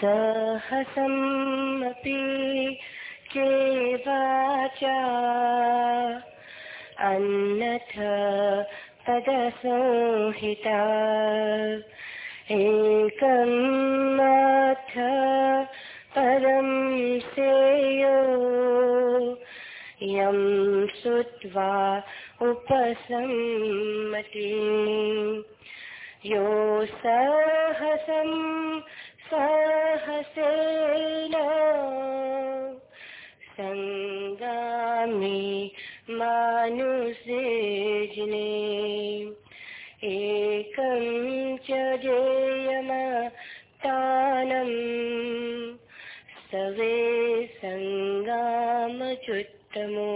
सहसमपि चेवाचा अन्यथ तदसंहिता। एकमथ परं सेयो यं श्रुत्वा उपसम्मति यो सहसं सहसेन। सङ्गामि मानुषेजिने। एकं च जेयमतानम् सवे सङ्गामच्युत्तमो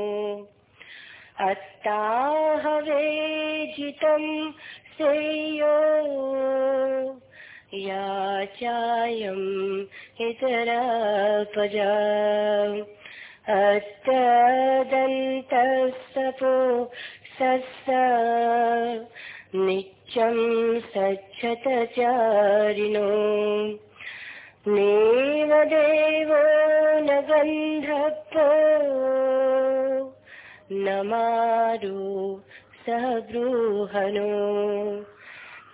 अत्ताहवेजितं सेयो याचायम् इतरापजा अत्यदन्तस्तपो सत्स नित्यं सच्छतचारिणो। नेव देवो न गन्धप्पो न मारु सह बृहणो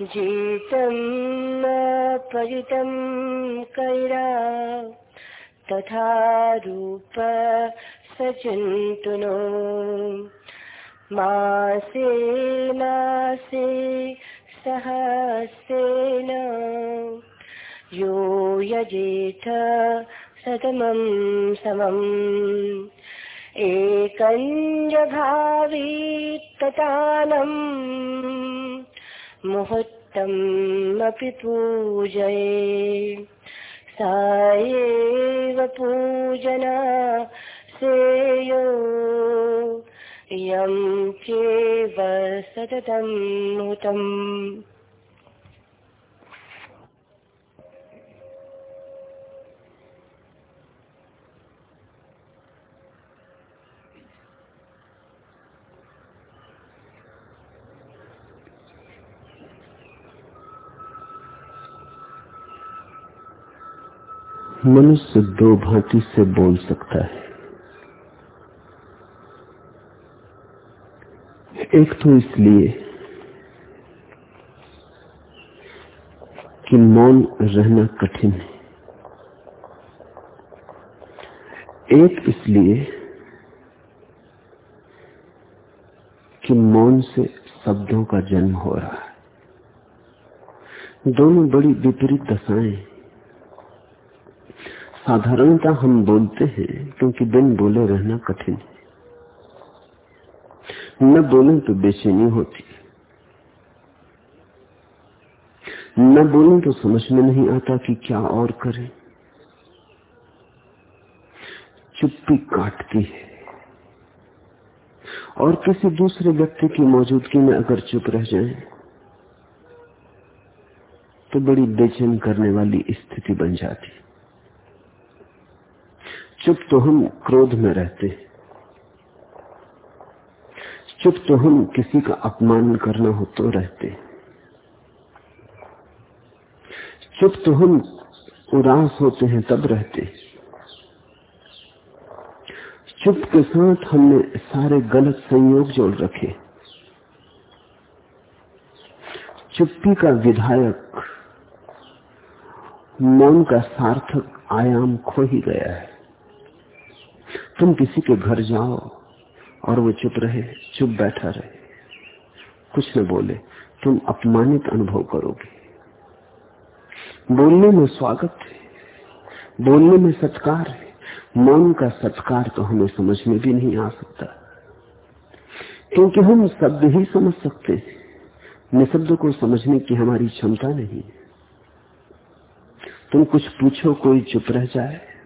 जितं परितं कैरा तथा रूप सचिन्तुनो मासे मासे सहस्रेण। यो यजेथ सतमं समम्। एकञ्जभावीत्ततानम् मुहूर्तमपि पूजये। सा पूजना से यं चेव सततं मुतम् मनुष्य दो भांति से बोल सकता है। एक तो इसलिए कि मौन रहना कठिन है। एक इसलिए कि मौन से शब्दों का जन्म हो रहा है। दोनों बड़ी विपरीत दशाएँ साधारणता हम बोलते हैं, क्योंकि बिन बोले रहना कठिन है। न बोले तो बेचैनी होती न बोले तो समझ में नहीं आता कि क्या और करें। चुप्पी काटती है। और किसी दूसरे व्यक्ति की मौजूदगी में अगर चुप रह जाए तो बड़ी बेचैन करने वाली स्थिति बन जाती चुप तो हम क्रोध में रहते चुप तो हम किसी का अपमान करना हो तो रहते चुप तो हम उदास होते हैं, तब रहते चुप के साथ हमने सारे गलत संयोग जोड़ रखे चुप्पी का विधायक, मौन का सार्थक आयाम खो ही गया है। तुम किसी के घर जाओ और वो चुप रहे, चुप बैठा रहे। कुछ न बोले, तुम अपमानित अनुभव करोगे। बोलने में स्वागत है, बोलने में सत्कार है। मौन का सत्कार तो हमें समझ में भी नहीं आ सकता। क्योंकि हम शब्द ही समझ सकते हैं। निशब्द को समझने की हमारी क्षमता नहीं तुम कुछ पूछो, कोई चुप रह जाए।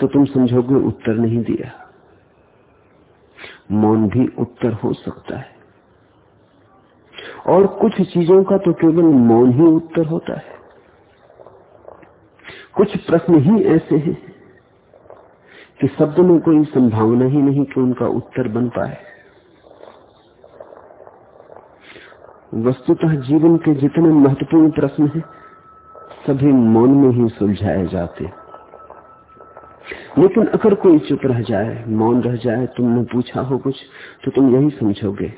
तो तुम समझोगे उत्तर नहीं दिया। मौन भी उत्तर हो सकता है। और कुछ चीज़ों का तो केवल मौन ही उत्तर होता है। कुछ प्रश्न ही ऐसे हैं कि शब्द में कोई संभावना ही नहीं कि उनका उत्तर बन पाए। वस्तुतः जीवन के जितने महत्वपूर्ण प्रश्न हैं, सभी मौन में ही सुलझाए जाते लेकिन अगर कोई चुप रह जाए, मौन रह जाए, तुमने पूछा हो कुछ तो तुम यही समझोगे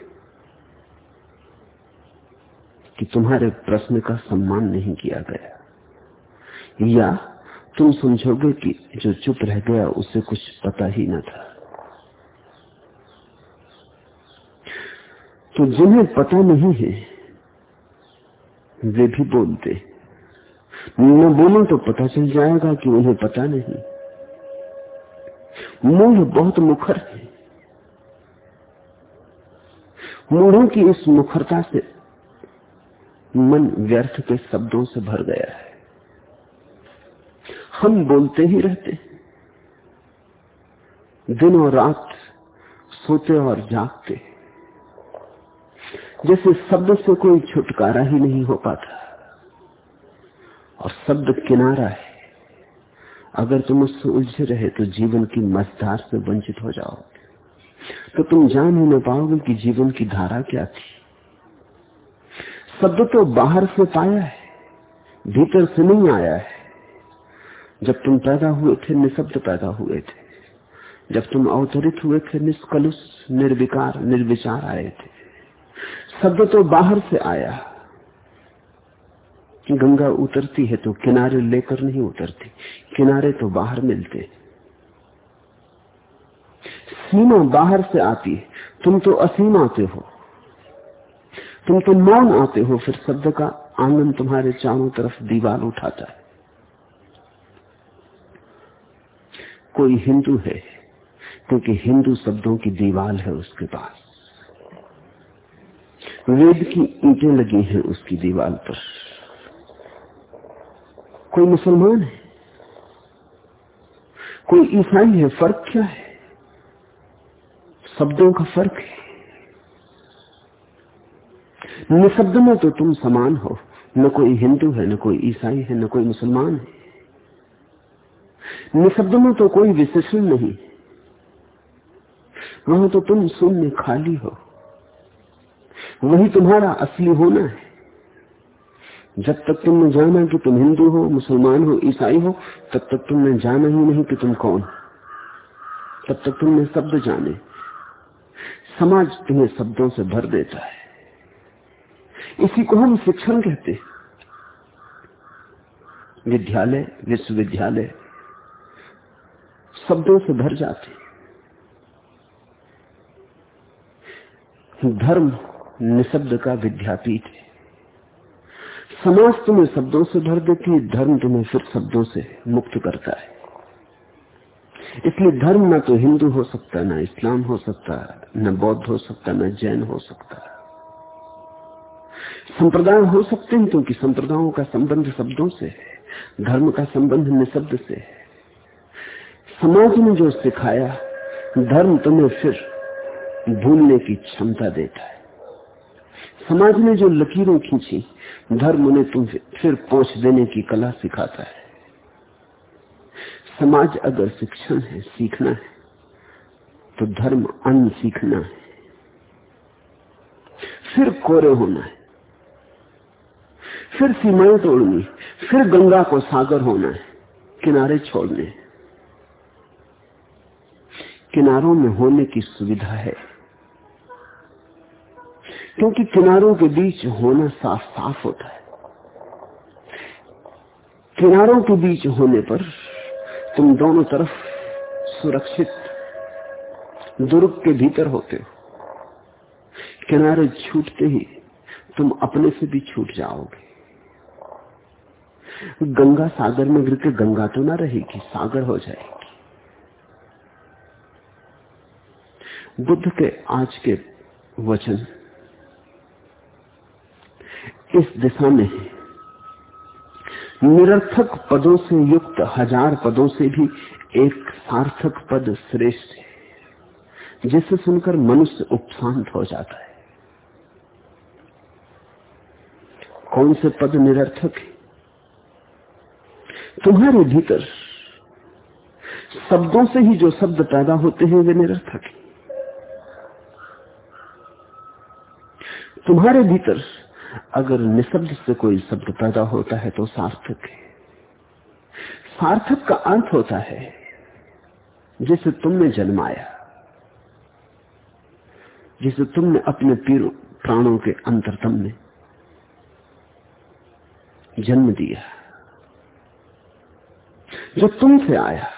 कि तुम्हारे प्रश्न का सम्मान नहीं किया गया। या तुम समझोगे कि जो चुप रह गया, उसे कुछ पता ही न था। तो जिन्हें पता नहीं है, वे भी बोलते। न बोले तो पता चल जाएगा कि उन्हें पता नहीं। मूल बहुत मुखर है। मूढ़ों की इस मुखरता से मन व्यर्थ के शब्दों से भर गया है। हम बोलते ही रहते दिन और रात सोते और जागते जैसे शब्द से कोई छुटकारा ही नहीं हो पाता। और शब्द किनारा है। अगर तुम उससे उलझे रहे तो जीवन की मझधार से वंचित हो जाओगे तो तुम जान ही न पाओगे कि जीवन की धारा क्या थी। शब्द तो बाहर से पाया है, भीतर से नहीं आया है। जब तुम पैदा हुए थे, निशब्द पैदा हुए थे। जब तुम अवतरित हुए थे, निष्कलुष, निर्विकार, निर्विचार आए थे। शब्द तो बाहर से आया। गंगा उतरती है तो किनारे लेकर नहीं उतरती। किनारे तो बाहर मिलते सीमा बाहर से आती है। तुम तो असीम आते हो। तुम तो मौन आते हो। फिर शब्द का आँगन तुम्हारे चारों तरफ़ दीवार उठाता है। कोई हिंदू है, क्योंकि हिंदू शब्दों की दीवार है उसके पास। वेद की ईंटें लगी हैं उसकी दीवार पर। कोई मुसलमान है? कोई ईसाई है, फ़र्क क्या है? शब्दों का फ़र्क है। निशब्द में तो तुम समान हो, न कोई हिंदू है, न कोई ईसाई है, न कोई मुसलमान है। निशब्द में तो कोई विशेषण नहीं। वहाँ तो तुम शून्य खाली हो। वही तुम्हारा असली होना है। जब तक तुमने जाना कि तुम हिंदू हो, मुसलमान हो, ईसाई हो, तब तक तुमने जाना ही नहीं कि तुम कौन तब तक तुमने शब्द जाने। समाज तुम्हें शब्दों से भर देता है। इसी को हम शिक्षण कहते विद्यालय, विश्वविद्यालय, शब्दों से भर जाते धर्म निशब्द का विद्यापीठ है। समाज तुम्हें शब्दों से भर देती है, धर्म तुम्हें फिर शब्दों से मुक्त करता है। इसलिए धर्म ना तो हिंदू हो सकता, ना इस्लाम हो सकता, न बौद्ध हो सकता, न जैन हो सकता। संप्रदाय हो सकते हैं क्योंकि संप्रदायों का संबंध शब्दों से है, धर्म का संबंध निशब्द से है। समाज ने जो सिखाया, धर्म तुम्हें फिर भूलने की क्षमता देता है। समाज ने जो लकीरों खींची, धर्म उन्हें तुम फिर पहुँच देने की कला सिखाता है। समाज अगर शिक्षण है, सीखना है तो धर्म अन्न सीखना है। फिर कोरे होना है। फिर सीमाएँ तोड़नी, फिर गंगा को सागर होना है, किनारे छोड़ने। किनारों में होने की सुविधा है। क्योंकि किनारों के बीच होना साफ़ साफ़ होता है। किनारों के बीच होने पर तुम दोनों तरफ़ सुरक्षित दुर्ग के भीतर होते हो। किनारे छूटते ही तुम अपने से भी छूट जाओगे। गंगा सागर में गिर के गंगा तो ना रहेगी, सागर हो जाएगी। बुद्ध के आज के वचन इस दिशा में है। निरर्थक पदों से युक्त हज़ार पदों से भी एक सार्थक पद श्रेष्ठ है, जिसे सुनकर मनुष्य उपशांत हो जाता है। कौन से पद निरर्थक है? तुम्हारे भीतर शब्दों से ही जो शब्द पैदा होते हैं, वे निरर्थक है। तुम्हारे भीतर अगर निशब्द से कोई शब्द पैदा होता है तो सार्थक है। सार्थक का अर्थ होता है जिसे तुमने जन्माया, जिसे तुमने अपने पीर प्राणों के अंतरतम में जन्म दिया, जो तुमसे आया।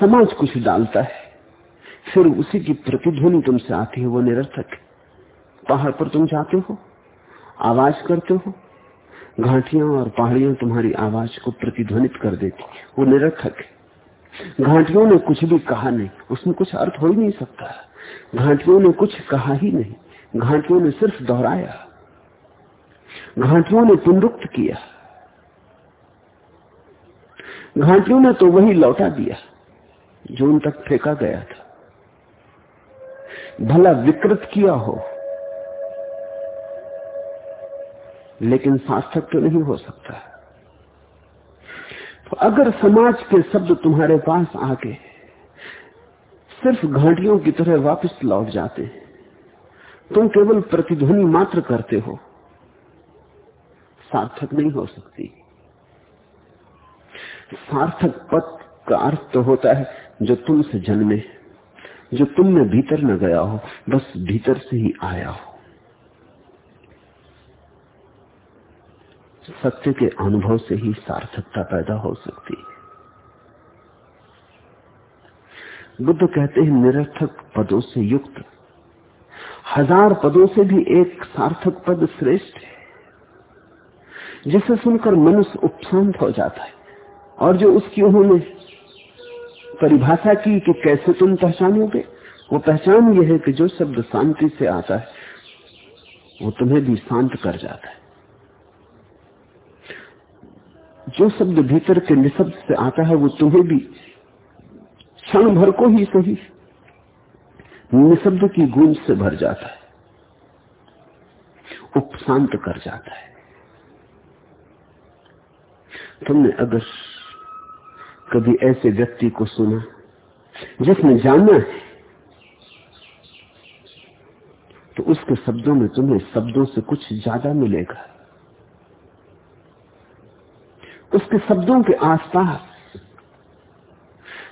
समाज कुछ डालता है, फिर उसी की प्रतिध्वनि तुमसे आती है, वो निरर्थक है। पहाड़ पर तुम जाते हो, आवाज़ करते हो, घाटियाँ और पहाड़ियाँ तुम्हारी आवाज़ को प्रतिध्वनित कर देती वो निरर्थक है। घाटियों ने कुछ भी कहा नहीं, उसमें कुछ अर्थ हो ही नहीं सकता। घाटियों ने कुछ कहा ही नहीं, घाटियों ने सिर्फ़ दोहराया। घाटियों ने पुनरुक्त किया। घाटियों ने तो वही लौटा दिया, जो उन तक फेंका गया था। भला विकृत किया हो लेकिन सार्थक तो नहीं हो सकता। तो अगर समाज के शब्द तुम्हारे पास आके सिर्फ़ घाटियों की तरह वापस लौट जाते हैं तुम केवल प्रतिध्वनि मात्र करते हो, सार्थक नहीं हो सकती। सार्थक पद का अर्थ तो होता है जो तुमसे जन्मे, जो तुमने भीतर न गया हो, बस भीतर से ही आया हो। सत्य के अनुभव से ही सार्थकता पैदा हो सकती है। बुद्ध कहते हैं, निरर्थक पदों से युक्त। हज़ार पदों से भी एक सार्थक पद श्रेष्ठ है। जिसे सुनकर मनुष्य उपशांत हो जाता है और जो उसकी उन्होंने परिभाषा की कि कैसे तुम पहचानोगे, वो पहचान यह है कि जो शब्द शांति से आता है, वो तुम्हें भी शांत कर जाता है। जो शब्द भीतर के निशब्द से आता है, वो तुम्हें भी क्षण भर को ही सही। निशब्द की गूंज से भर जाता है। उपशांत कर जाता है। तुमने अगर कभी ऐसे व्यक्ति को सुना, जिसने जाना है तो उसके शब्दों में तुम्हें शब्दों से कुछ ज़्यादा मिलेगा। उसके शब्दों के आसपास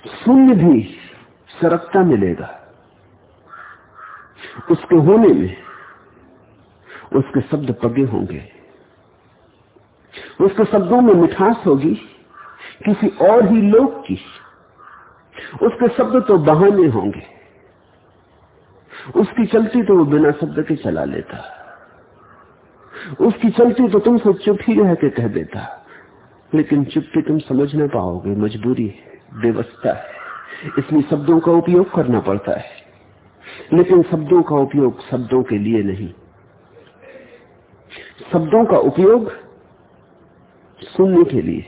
शून्य भी सरकता मिलेगा। उसके होने में उसके शब्द पगे होंगे। उसके शब्दों में मिठास होगी किसी और ही लोग की। उसके शब्द तो बहाने होंगे। उसकी चलती तो वो बिना शब्द के चला लेता। उसकी चलती तो तुमसे चुप ही रह के कह देता। लेकिन चुप्पी तुम समझ ना पाओगे, मजबूरी है व्यवस्था है। इसलिए शब्दों का उपयोग करना पड़ता है। लेकिन शब्दों का उपयोग शब्दों के लिए नहीं। शब्दों का उपयोग सुनने के लिए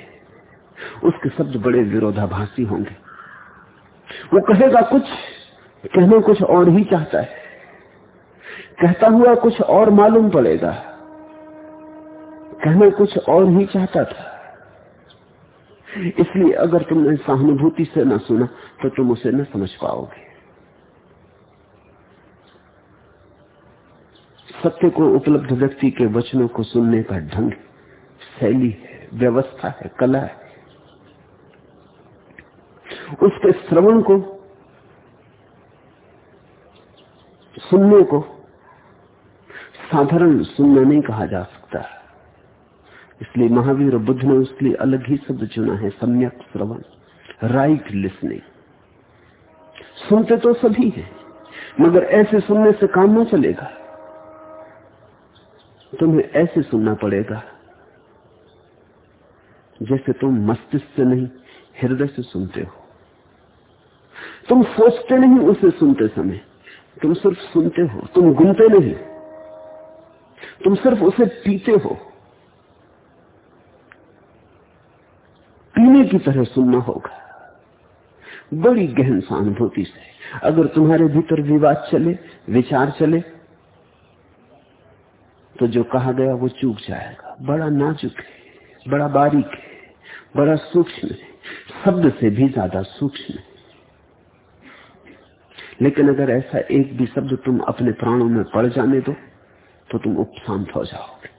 उसके शब्द बड़े विरोधाभासी होंगे। वो कहेगा कुछ, कहने कुछ और ही चाहता है। कहता हुआ कुछ और मालूम पड़ेगा। कहने कुछ और ही चाहता था। इसलिए अगर तुमने सहानुभूति से न सुना तो तुम उसे न समझ पाओगे। सत्य को उपलब्ध व्यक्ति के वचनों को सुनने का ढंग, शैली है, व्यवस्था है, कला है। उसके श्रवण को, सुनने को साधारण सुनना नहीं कहा जा सकता। इसलिए महावीर बुद्ध ने उसके लिए अलग ही शब्द चुना है, सम्यक श्रवण, राइट लिसनिंग। सुनते तो सभी हैं, मगर ऐसे सुनने से काम ना चलेगा। तुम्हें ऐसे सुनना पड़ेगा, जैसे तुम मस्तिष्क से नहीं, हृदय से सुनते हो। तुम सोचते नहीं, उसे सुनते समय। तुम सिर्फ़ सुनते हो, तुम गुनते नहीं। तुम सिर्फ़ उसे पीते हो। पीने की तरह सुनना होगा। बड़ी गहन सहानुभूति से। अगर तुम्हारे भीतर विवाद चले, विचार चले तो जो कहा गया वो चूक जाएगा। बड़ा नाजुक है, बड़ा बारीक है, बड़ा सूक्ष्म है। शब्द से भी ज़्यादा सूक्ष्म है। लेकिन अगर ऐसा एक भी शब्द तुम अपने प्राणों में पड़ जाने दो तो तुम उपशांत हो जाओगे।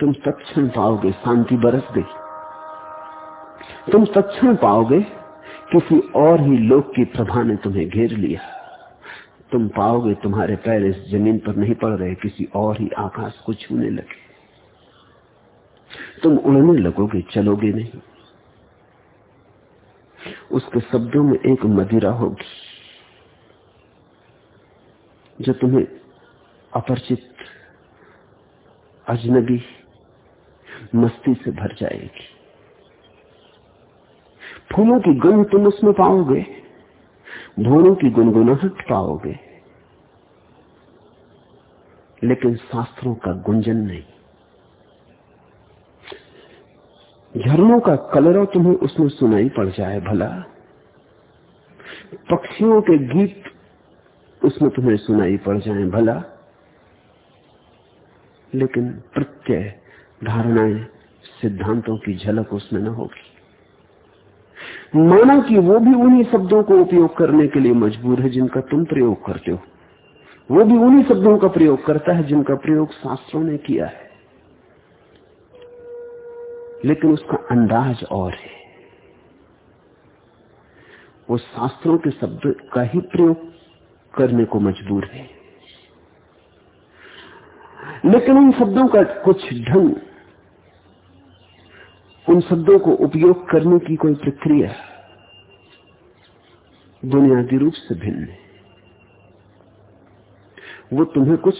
तुम तत्क्षण पाओगे, शांति बरस गई। तुम तत्क्षण पाओगे किसी और ही लोक की प्रभा ने तुम्हें घेर लिया। तुम पाओगे तुम्हारे पैर इस ज़मीन पर नहीं पड़ रहे, किसी और ही आकाश को छूने लगे। तुम उड़ने लगोगे, चलोगे नहीं। उसके शब्दों में एक मदिरा होगी, जो तुम्हें अपरिचित, अजनबी, मस्ती से भर जाएगी। फूलों की गंध तुम उसमें पाओगे भोरों की गुनगुनाहट पाओगे। लेकिन शास्त्रों का गुंजन नहीं। झरनों का कलरव तुम्हें उसमें सुनाई पड़ जाए भला। पक्षियों के गीत उसमें तुम्हें सुनाई पड़ जाए भला। लेकिन प्रत्यय धारणाएँ सिद्धांतों की झलक उसमें न होगी। माना कि वो भी उन्हीं शब्दों को उपयोग करने के लिए मजबूर है जिनका तुम प्रयोग करते हो। वो भी उन्हीं शब्दों का प्रयोग करता है जिनका प्रयोग शास्त्रों ने किया है। लेकिन उसका अंदाज और है। वो शास्त्रों के शब्द का ही प्रयोग करने को मजबूर है। लेकिन उन शब्दों का कुछ ढंग उन शब्दों को उपयोग करने की कोई प्रक्रिया बुनियादी रूप से भिन्न है। वो तुम्हें कुछ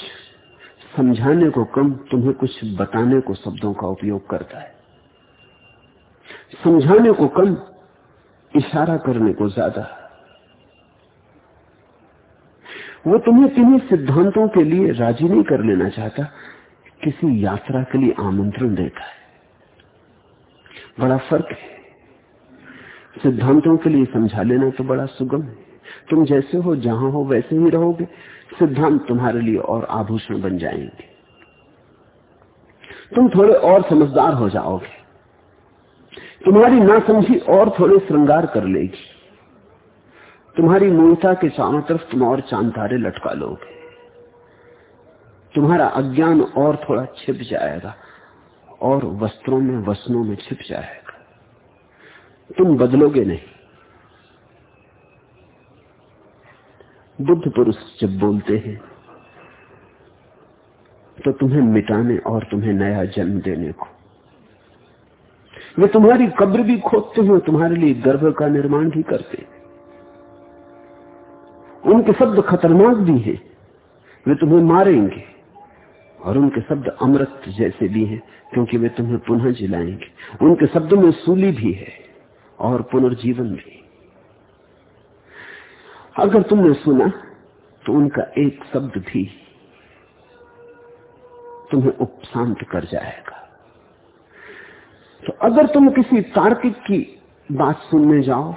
समझाने को कम, तुम्हें कुछ बताने को शब्दों का उपयोग करता है। समझाने को कम, इशारा करने को ज़्यादा। वो तुम्हें किन्हीं सिद्धांतों के लिए राज़ी नहीं कर लेना चाहता, किसी यात्रा के लिए आमंत्रण देता है। बड़ा फ़र्क है। सिद्धांतों के लिए समझा लेना तो बड़ा सुगम है। तुम जैसे हो, जहाँ हो, वैसे ही रहोगे। सिद्धांत तुम्हारे लिए और आभूषण बन जाएँगे। तुम थोड़े और समझदार हो जाओगे। तुम्हारी नासमझी और थोड़े श्रृंगार कर लेगी। तुम्हारी मूलता के चारों तरफ़ तुम और चांतारे लटका लोगे। तुम्हारा अज्ञान और थोड़ा छिप जाएगा। और वस्त्रों में, वसनों में छिप जाएगा। तुम बदलोगे नहीं। बुद्ध पुरुष जब बोलते हैं तो तुम्हें मिटाने और तुम्हें नया जन्म देने को। वे तुम्हारी कब्र भी खोदते हैं तुम्हारे लिए गर्भ का निर्माण भी करते उनके शब्द खतरनाक भी हैं। वे तुम्हें मारेंगे। और उनके शब्द अमृत जैसे भी हैं, क्योंकि वे तुम्हें पुनः जिलाएँगे। उनके शब्दों में सूली भी है और पुनर्जीवन भी। अगर तुमने सुना तो उनका एक शब्द भी तुम्हें उपशांत कर जाएगा। तो अगर तुम किसी तार्किक की बात सुनने जाओ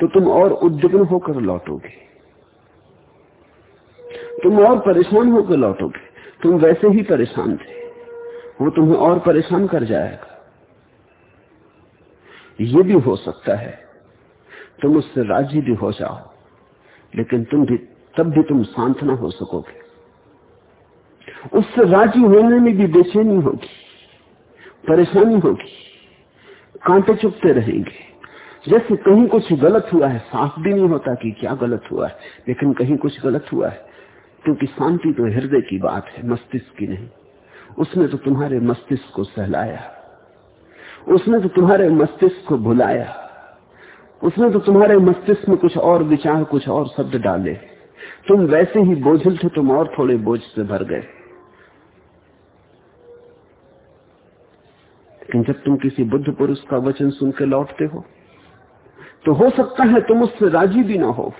तो तुम और उद्विग्न होकर लौटोगे। तुम और परेशान होकर लौटोगे। तुम वैसे ही परेशान थे। वो तुम्हें और परेशान कर जाएगा। ये भी हो सकता है, तुम उससे राज़ी भी हो जाओ, लेकिन तुम भी, तब भी तुम शांत ना हो सकोगे। उससे राज़ी होने में भी बेचैनी होगी, परेशानी होगी, कांटे चुपते रहेंगे। जैसे कहीं कुछ गलत हुआ है, साफ़ भी नहीं होता कि क्या गलत हुआ है, लेकिन कहीं कुछ गलत हुआ है। क्योंकि शांति तो हृदय की बात है, मस्तिष्क की नहीं। उसने तो तुम्हारे मस्तिष्क को सहलाया। उसने तो तुम्हारे मस्तिष्क को भुलाया। उसने तो तुम्हारे मस्तिष्क में कुछ और विचार, कुछ और शब्द डाले। तुम वैसे ही बोझल थे, तुम और थोड़े बोझ से भर गए। लेकिन जब तुम किसी बुद्ध पुरुष का वचन सुन के लौटते हो तो हो सकता है तुम उससे राज़ी भी ना हो।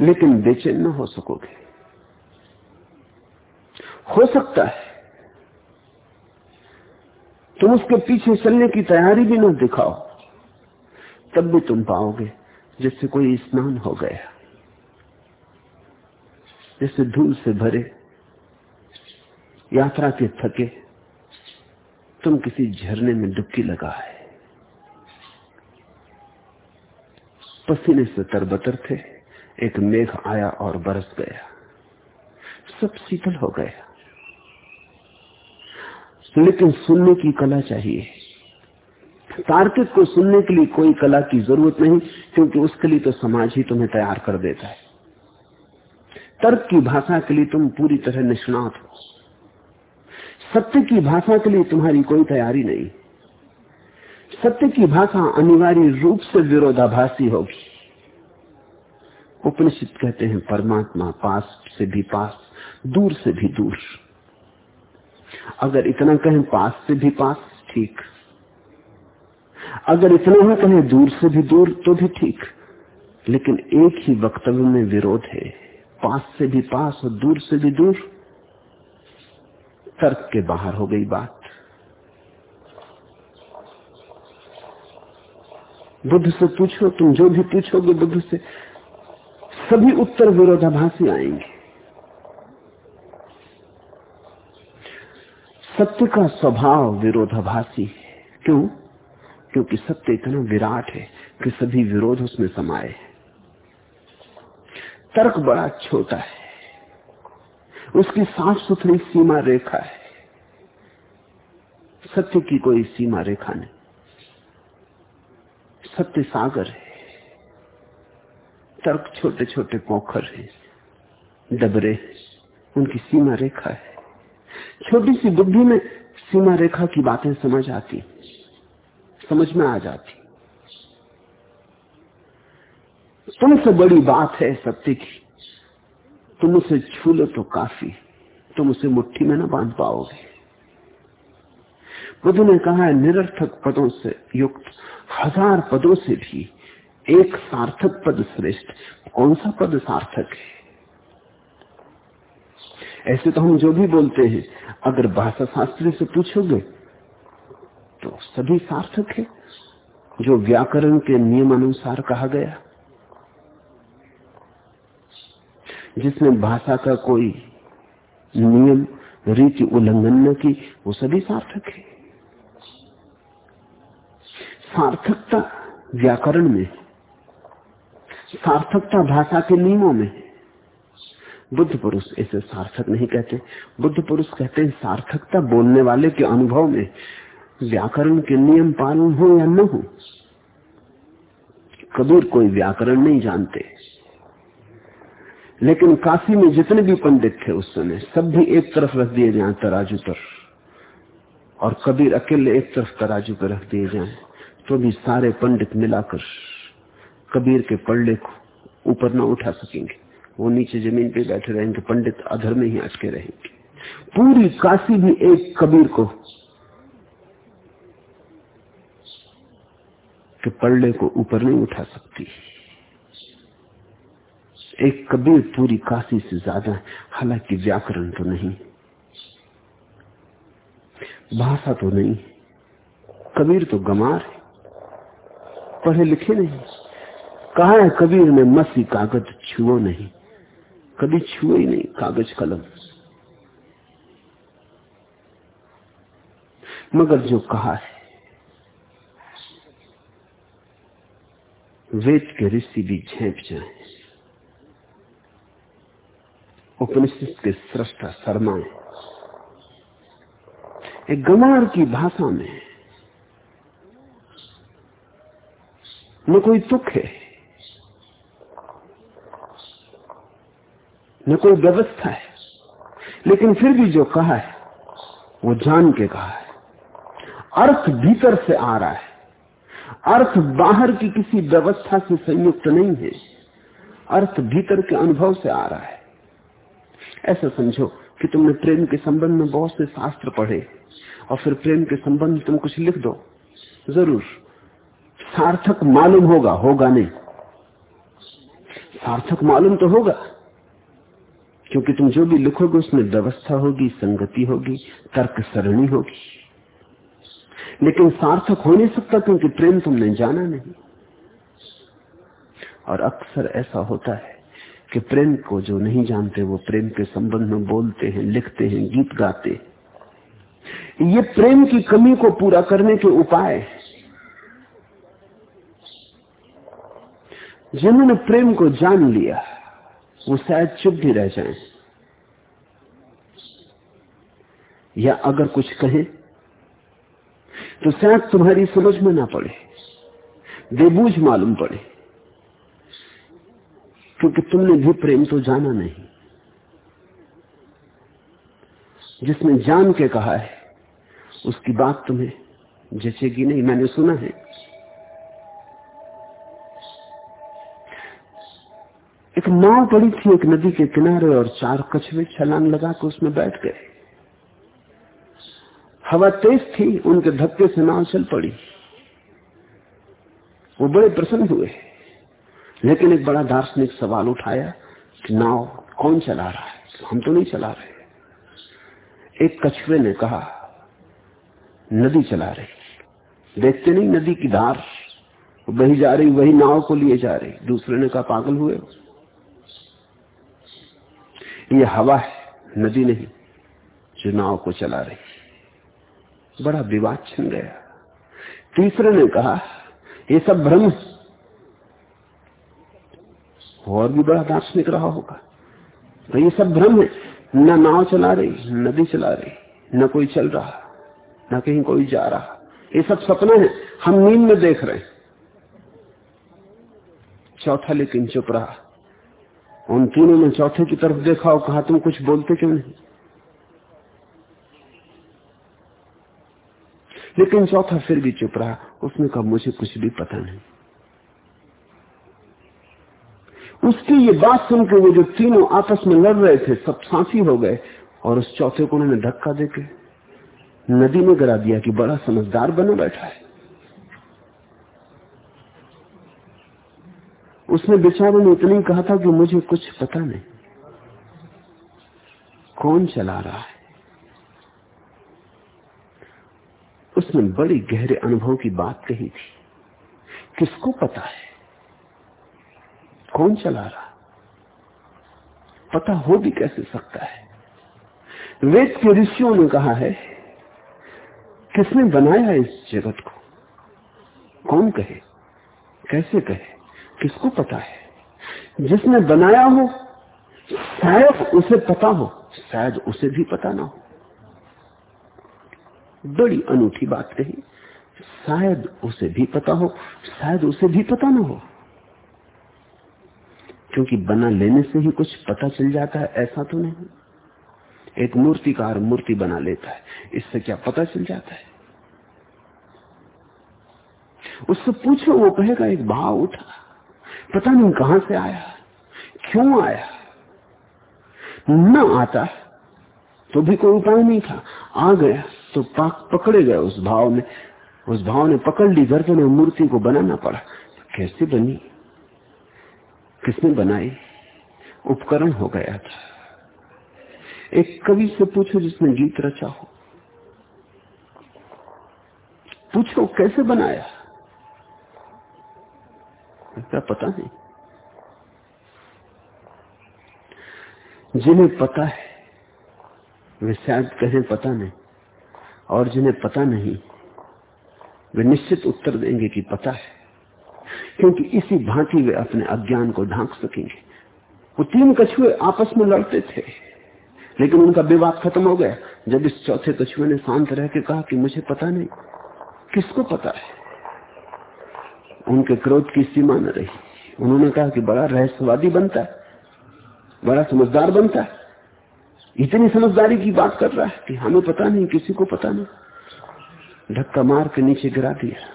लेकिन बेचैन न हो सकोगे। हो सकता है। तुम उसके पीछे चलने की तैयारी भी न दिखाओ, तब भी तुम पाओगे जैसे कोई स्नान हो गया, जैसे धूल से भरे, यात्रा के थके, तुम किसी झरने में डुबकी लगा है पसीने से तरबतर थे। एक मेघ आया और बरस गया। सब शीतल हो गया लेकिन सुनने की कला चाहिए। तार्किक को सुनने के लिए कोई कला की ज़रूरत नहीं, क्योंकि उसके लिए तो समाज ही तुम्हें तैयार कर देता है। तर्क की भाषा के लिए तुम पूरी तरह निष्णात हो। सत्य की भाषा के लिए तुम्हारी कोई तैयारी नहीं। सत्य की भाषा अनिवार्य रूप से विरोधाभासी होगी। उपनिषद कहते हैं, परमात्मा पास से भी पास, दूर से भी दूर। अगर इतना कहें पास से भी पास, ठीक। अगर इतना ही कहें दूर से भी दूर तो भी ठीक। लेकिन एक ही वक्तव्य में विरोध है, पास से भी पास और दूर से भी दूर। तर्क के बाहर हो गई बात। बुद्ध से पूछो, तुम जो भी पूछोगे बुद्ध से सभी उत्तर विरोधाभासी आएँगे। सत्य का स्वभाव विरोधाभासी है। क्यों? क्योंकि सत्य इतना विराट है कि सभी विरोध उसमें समाये है। तर्क बड़ा छोटा है। उसकी साफ़ सुथरी सीमा रेखा है। सत्य की कोई सीमा रेखा नहीं। सत्य सागर है। तर्क छोटे छोटे पोखर हैं डबरे उनकी सीमा रेखा है। छोटी सी बुद्धि में सीमा रेखा की बातें समझ आती समझ में आ जाती तुमसे बड़ी बात है सत्य की। तुम उसे छू लो तो काफ़ी, तुम उसे मुट्ठी में ना बाँध पाओगे। बुद्ध ने कहा है, निरर्थक पदों से युक्त, हज़ार पदों से भी एक सार्थक पद श्रेष्ठ। कौन सा पद सार्थक है? ऐसे तो हम जो भी बोलते हैं, अगर भाषा शास्त्री से पूछोगे तो सभी सार्थक है, जो व्याकरण के नियम अनुसार कहा गया। जिसने भाषा का कोई नियम, रीति उल्लंघन न की, वो सभी सार्थक है। सार्थकता व्याकरण में सार्थकता भाषा के नियमों में बुद्ध पुरुष इसे सार्थक नहीं कहते। बुद्ध पुरुष कहते हैं सार्थकता बोलने वाले के अनुभव में व्याकरण के नियम पालन हो या न हो, कबीर कोई व्याकरण नहीं जानते। लेकिन काशी में जितने भी पंडित थे उस समय, सब भी एक तरफ़ रख दिए जाए तराजू पर, और कबीर अकेले एक तरफ़ तराजू पर रख दिए जाए तो भी सारे पंडित मिलाकर कबीर के पल्ले को ऊपर ना उठा सकेंगे। वो नीचे ज़मीन पे बैठे रहेंगे, पंडित अधर में ही अटके रहेंगे। पूरी काशी भी एक कबीर को के पल्ले को ऊपर नहीं उठा सकती। एक कबीर पूरी काशी से ज़्यादा है, हालाँकि व्याकरण तो नहीं। भाषा तो नहीं। कबीर तो गमार है, पढ़े लिखे नहीं। कहा है कबीर ने मसी कागज़ छुओ नहीं? कभी छुए ही नहीं कागज़ कलम। मगर जो कहा है, वेद के ऋषि भी झेप जाए। उपनिषद के सृष्टा शर्मा एक गमार की भाषा में, न कोई तुक है। न कोई व्यवस्था है। लेकिन फिर भी जो कहा है, वो जान के कहा है, अर्थ भीतर से आ रहा है। अर्थ बाहर की किसी व्यवस्था से संयुक्त नहीं है। अर्थ भीतर के अनुभव से आ रहा है। ऐसा समझो कि तुमने प्रेम के संबंध में बहुत से शास्त्र पढ़े, और फिर प्रेम के संबंध तुम कुछ लिख दो। ज़रूर, सार्थक मालूम होगा होगा नहीं। सार्थक मालूम तो होगा। क्योंकि तुम जो भी लिखोगे उसमें व्यवस्था होगी, संगति होगी, तर्क सरणी होगी। लेकिन सार्थक हो नहीं सकता क्योंकि प्रेम तुमने जाना नहीं। और अक्सर ऐसा होता है कि प्रेम को जो नहीं जानते, वो प्रेम के संबंध में बोलते हैं, लिखते हैं, गीत गाते हैं। ये प्रेम की कमी को पूरा करने के उपाय जिन्होंने प्रेम को जान लिया वो शायद चुप भी रह जाए। या अगर कुछ कहे तो शायद तुम्हारी समझ में ना पड़े, बेबूझ मालूम पड़े, क्योंकि तुमने भी प्रेम तो जाना नहीं। जिसने जान के कहा है, उसकी बात तुम्हें जचेगी नहीं, मैंने सुना है। एक नाव पड़ी थी एक नदी के किनारे और चार कछुए छलांग लगा के उसमें बैठ गए। हवा तेज थी, उनके धक्के से नाव चल पड़ी। वो बड़े प्रसन्न हुए। लेकिन एक बड़ा दार्शनिक सवाल उठाया कि नाव कौन चला रहा है? हम तो नहीं चला रहे। एक कछुए ने कहा, नदी चला रही। देखते नहीं नदी की धार। वही जा रही, वही नाव को लिए जा रही। दूसरे ने कहा, पागल हुए ये हवा है, नदी नहीं, जो नाव को चला रही बड़ा विवाद छिन गया। तीसरे ने कहा, ये सब भ्रम और भी बड़ा दार्शनिक रहा होगा। तो ये सब भ्रम है। न नाव चला रही, नदी चला रही, न कोई चल रहा, न कहीं कोई जा रहा। ये सब सपना है। हम नींद में देख रहे हैं। चौथा लेकिन चुप रहा। उन तीनों ने चौथे की तरफ़ देखा और कहा, तुम कुछ बोलते क्यों नहीं? लेकिन चौथा फिर भी चुप रहा। उसने कहा, मुझे कुछ भी पता नहीं। उसकी ये बात सुनकर वो जो तीनों आपस में लड़ रहे थे, सब सांसी हो गए और उस चौथे को उन्होंने धक्का देके नदी में गिरा दिया कि बड़ा समझदार बना बैठा है। उसने बेचारों ने इतना ही कहा था कि मुझे कुछ पता नहीं। कौन चला रहा है? उसने बड़ी गहरे अनुभव की बात कही थी। किसको पता है? कौन चला रहा? पता हो भी कैसे सकता है? वेद के ऋषियों ने कहा है, किसने बनाया इस जगत को? कौन कहे? कैसे कहे? किसको पता है? जिसने बनाया हो, शायद उसे पता हो, शायद उसे भी पता ना हो। बड़ी अनूठी बात कही, शायद उसे भी पता हो, शायद उसे भी पता ना हो। क्योंकि बना लेने से ही कुछ पता चल जाता है, ऐसा तो नहीं। एक मूर्तिकार मूर्ति बना लेता है, इससे क्या पता चल जाता है? उससे पूछो, वो कहेगा, एक भाव उठा। पता नहीं कहाँ से आया क्यों आया न आता तो भी कोई उपाय नहीं था। आ गया तो पाक पकड़े गए उस भाव में। उस भाव ने पकड़ ली गर्दन और मूर्ति को बनाना पड़ा। कैसे बनी? किसने बनाई? उपकरण हो गया था। एक कवि से पूछो जिसने गीत रचा हो। पूछो, कैसे बनाया? क्या पता नहीं जिन्हें पता है, वे शायद कहें पता नहीं, और जिन्हें पता नहीं, वे निश्चित उत्तर देंगे कि पता है, क्योंकि इसी भांति वे अपने अज्ञान को ढांक सकेंगे। वो तीन कछुए आपस में लड़ते थे, लेकिन उनका विवाद खत्म हो गया। जब इस चौथे कछुए ने शांत रह के कहा कि मुझे पता नहीं, किसको पता है? उनके क्रोध की सीमा न रही। उन्होंने कहा कि बड़ा रहस्यवादी बनता है, बड़ा समझदार बनता है। इतनी समझदारी की बात कर रहा है कि हमें पता नहीं, किसी को पता नहीं। धक्का मार के नीचे गिरा दिया।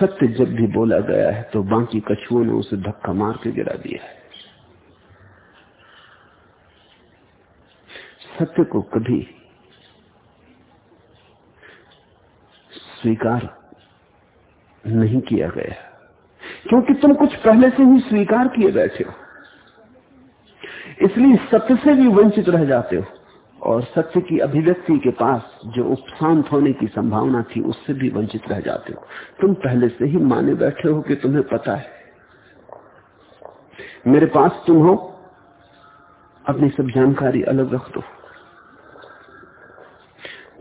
सत्य जब भी बोला गया है तो बाकी कछुओं ने उसे धक्का मार के गिरा दिया है। सत्य को कभी स्वीकार नहीं किया गया। क्योंकि तुम कुछ पहले से ही स्वीकार किए बैठे हो। इसलिए सत्य से भी वंचित रह जाते हो। और सत्य की अभिव्यक्ति के पास जो उपशांत होने की संभावना थी, उससे भी वंचित रह जाते हो। तुम पहले से ही माने बैठे हो कि तुम्हें पता है। मेरे पास तुम हो। अपनी सब जानकारी अलग रख दो।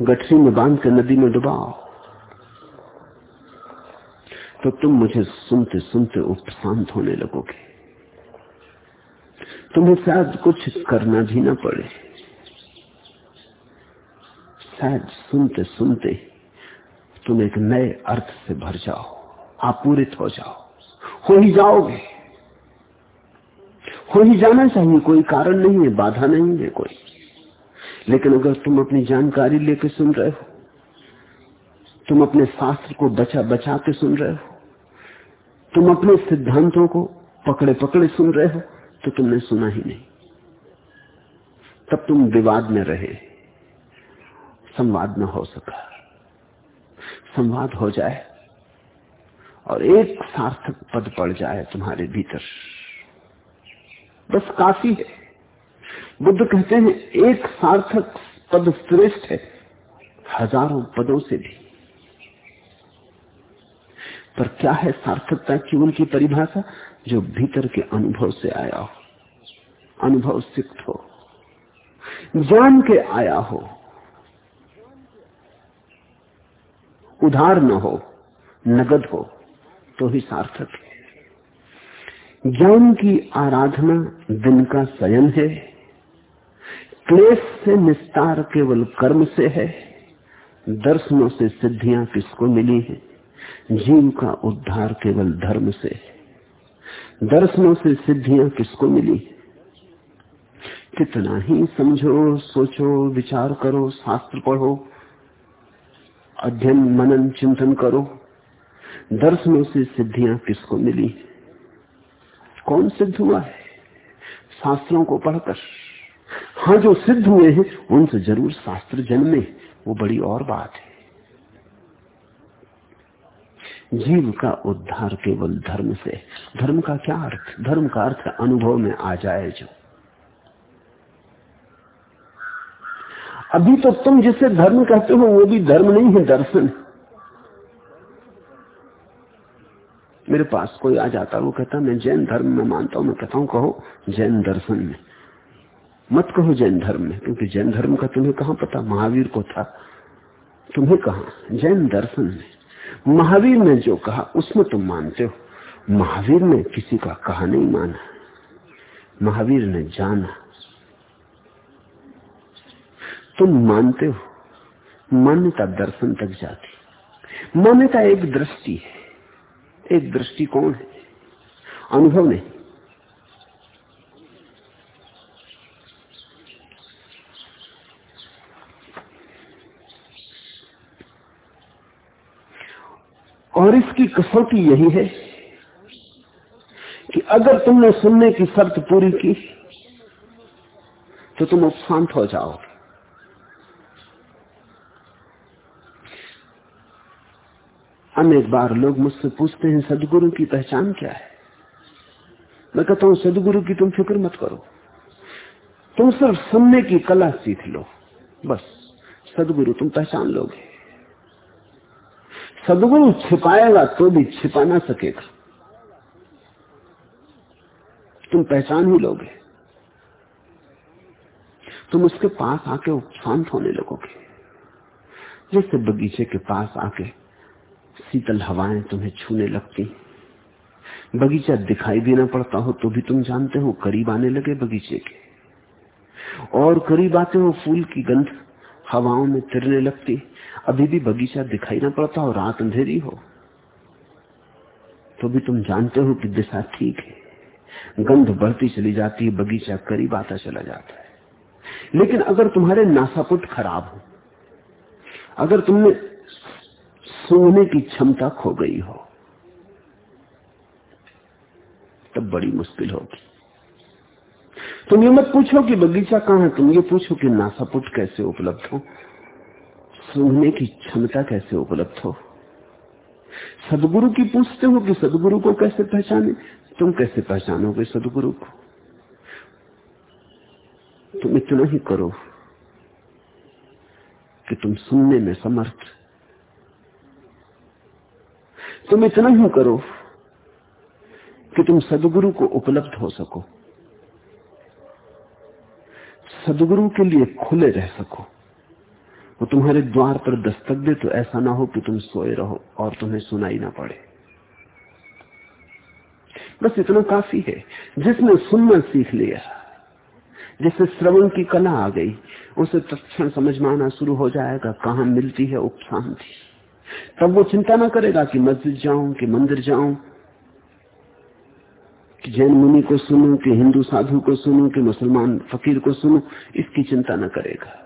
गठरी में बाँध कर नदी में डुबाओ। तो तुम मुझे सुनते सुनते उपशांत होने लगोगे। तुम्हें शायद कुछ करना भी ना पड़े। शायद सुनते सुनते तुम एक नए अर्थ से भर जाओ, आपूरित हो जाओ। हो ही जाओगे। हो ही जाना चाहिए, कोई कारण नहीं है, बाधा नहीं है कोई। लेकिन अगर तुम अपनी जानकारी लेके सुन रहे हो, तुम अपने शास्त्र को बचा बचा के सुन रहे हो तुम अपने सिद्धांतों को पकड़े पकड़े सुन रहे हो तो तुमने सुना ही नहीं। तब तुम विवाद में रहे। संवाद न हो सका। संवाद हो जाए और एक सार्थक पद पड़ जाए तुम्हारे भीतर। बस काफ़ी है। बुद्ध कहते हैं, एक सार्थक पद श्रेष्ठ है। हज़ारों पदों से भी। पर क्या है सार्थकता की उनकी परिभाषा? जो भीतर के अनुभव से आया हो। अनुभव सिक्त हो। जान के आया हो। उधार न हो, नगद हो तो ही सार्थक है। ज्ञान की आराधना दिन का सयन है। क्लेश से निस्तार केवल कर्म से है। दर्शनों से सिद्धियाँ किसको मिली है? जीव का उद्धार केवल धर्म से दर्शनों से सिद्धियाँ किसको मिली? कितना ही समझो, सोचो, विचार करो, शास्त्र पढ़ो, अध्ययन, मनन, चिंतन करो, दर्शनों से सिद्धियाँ किसको मिली? कौन सिद्ध हुआ है? शास्त्रों को पढ़कर। हाँ जो सिद्ध हुए हैं, उनसे ज़रूर शास्त्र जन्मे, वो बड़ी और बात है। जीव का उद्धार केवल धर्म से। धर्म का क्या अर्थ? धर्म का अर्थ अनुभव में आ जाए जो। अभी तो तुम जिसे धर्म कहते हो, वो भी धर्म नहीं है, दर्शन। मेरे पास कोई आ जाता वो कहता, मैं जैन धर्म में मानता हूँ, मैं कहता हूँ, कहो, जैन दर्शन में। मत कहो जैन धर्म में, क्योंकि जैन धर्म का तुम्हें कहा पता? महावीर को था। तुम्हें कहा? जैन दर्शन में। महावीर ने जो कहा, उसमें तुम मानते हो। महावीर ने किसी का कहा नहीं माना। महावीर ने जाना। तुम मानते हो, मान्यता दर्शन तक जाती। मान्यता एक दृष्टि है। एक दृष्टिकोण है। अनुभव नहीं। और इसकी कसौटी यही है कि अगर तुमने सुनने की शर्त पूरी की तो तुम उपशांत हो जाओ। अनेक बार लोग मुझसे पूछते हैं, सदगुरु की पहचान क्या है? मैं कहता हूँ, सदगुरु की तुम फ़िक्र मत करो। तुम सिर्फ़ सुनने की कला सीख लो, बस। सदगुरु तुम पहचान लोगे। सदगुरु छिपाएगा तो भी छिपा ना सकेगा। तुम पहचान ही लोगे। तुम उसके पास आके शांत होने लगोगे। जैसे बगीचे के पास आके शीतल हवाएँ तुम्हें छूने लगती। बगीचा दिखाई भी ना पड़ता हो तो भी तुम जानते हो, करीब आने लगे बगीचे के। और करीब आते हो, फूल की गंध हवाओं में तिरने लगती। अभी भी बगीचा दिखाई ना पड़ता और रात अंधेरी हो। तो भी तुम जानते हो कि दिशा ठीक है। गंध बढ़ती चली जाती है, बगीचा करीब आता चला जाता है। लेकिन अगर तुम्हारे नासापुट खराब हो, अगर तुमने सोने की क्षमता खो गई हो, तब बड़ी मुश्किल होगी। तुम ये मत पूछो कि बगीचा कहाँ है, तुम ये पूछो कि नासापुट कैसे उपलब्ध हो? सूंघने की क्षमता कैसे उपलब्ध हो? सदगुरु की पूछते हो कि सदगुरु को कैसे पहचाने? तुम कैसे पहचानोगे सदगुरु को? तुम इतना ही करो कि तुम सुनने में समर्थ। तुम इतना ही करो कि तुम सदगुरु को उपलब्ध हो सको। सदगुरु के लिए खुले रह सको। वो तुम्हारे द्वार पर दस्तक दे तो ऐसा ना हो कि तुम सोए रहो और तुम्हें सुनाई ना पड़े। बस इतना काफ़ी है। जिसने सुनना सीख लिया जैसे श्रवण की कला आ गई, उसे तत्क्षण समझ में आना शुरू हो जाएगा, कहा मिलती है उपशांति। तब वो चिंता ना करेगा कि मस्जिद जाऊँ, कि मंदिर जाऊँ कि जैन मुनि को सुनूं, कि हिंदू साधु को सुनूं, कि मुसलमान फकीर को सुनूं, इसकी चिंता न करेगा।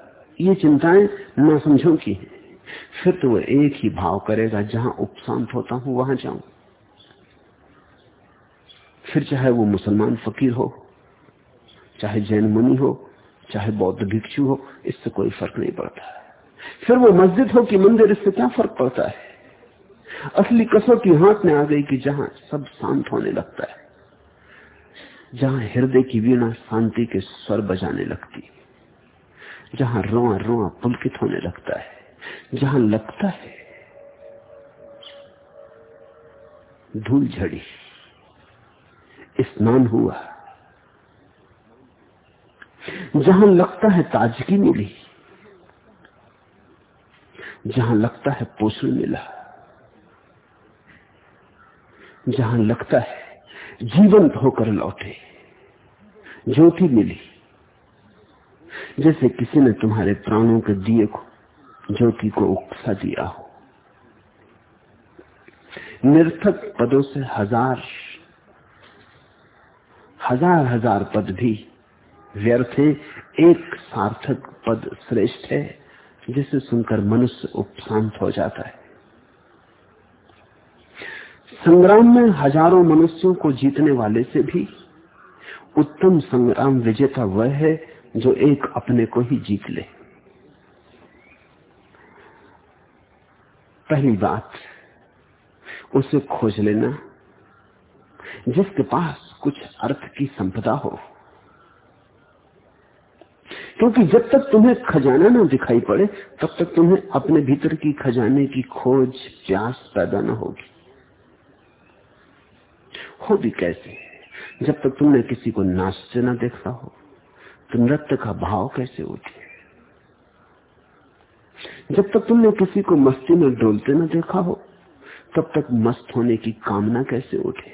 ये चिंताएँ ना समझो की है। फिर तो वह एक ही भाव करेगा, जहाँ उपशांत होता हूँ, वहाँ जाऊँ। फिर चाहे वो मुसलमान फकीर हो, चाहे जैन मुनि हो, चाहे बौद्ध भिक्षु हो, इससे कोई फ़र्क नहीं पड़ता। फिर वो मस्जिद हो कि मंदिर, इससे क्या फ़र्क पड़ता है? असली कसौटी हाथ में आ गई कि जहाँ सब शांत होने लगता है। जहाँ हृदय की वीणा शांति के स्वर बजाने लगती, जहाँ रोआ रोआ पुलकित होने लगता है, जहाँ लगता है धूल झड़ी। स्नान हुआ, जहाँ लगता है ताजगी मिली, जहाँ लगता है पोषण मिला, जहाँ लगता है जीवंत होकर लौटे। ज्योति मिली। जैसे किसी ने तुम्हारे प्राणों के दिए को, ज्योति को उकसा दिया हो। निर्थक पदों से हज़ार हज़ार हज़ार पद भी व्यर्थ है। एक सार्थक पद श्रेष्ठ है, जिसे सुनकर मनुष्य उपशांत हो जाता है। संग्राम में हज़ारों मनुष्यों को जीतने वाले से भी उत्तम संग्राम विजेता वह है जो एक अपने को ही जीत ले। पहली बात, उसे खोज लेना, जिसके पास कुछ अर्थ की संपदा हो। क्योंकि जब तक तुम्हें खजाना ना दिखाई पड़े, तब तक तुम्हें अपने भीतर की खजाने की खोज, प्यास पैदा ना होगी। हो भी कैसे? जब तक तुमने किसी को नाचते ना देखा हो तो नृत्य का भाव कैसे उठे जब तक तुमने किसी को मस्ती में डोलते ना देखा हो, तब तक मस्त होने की कामना कैसे उठे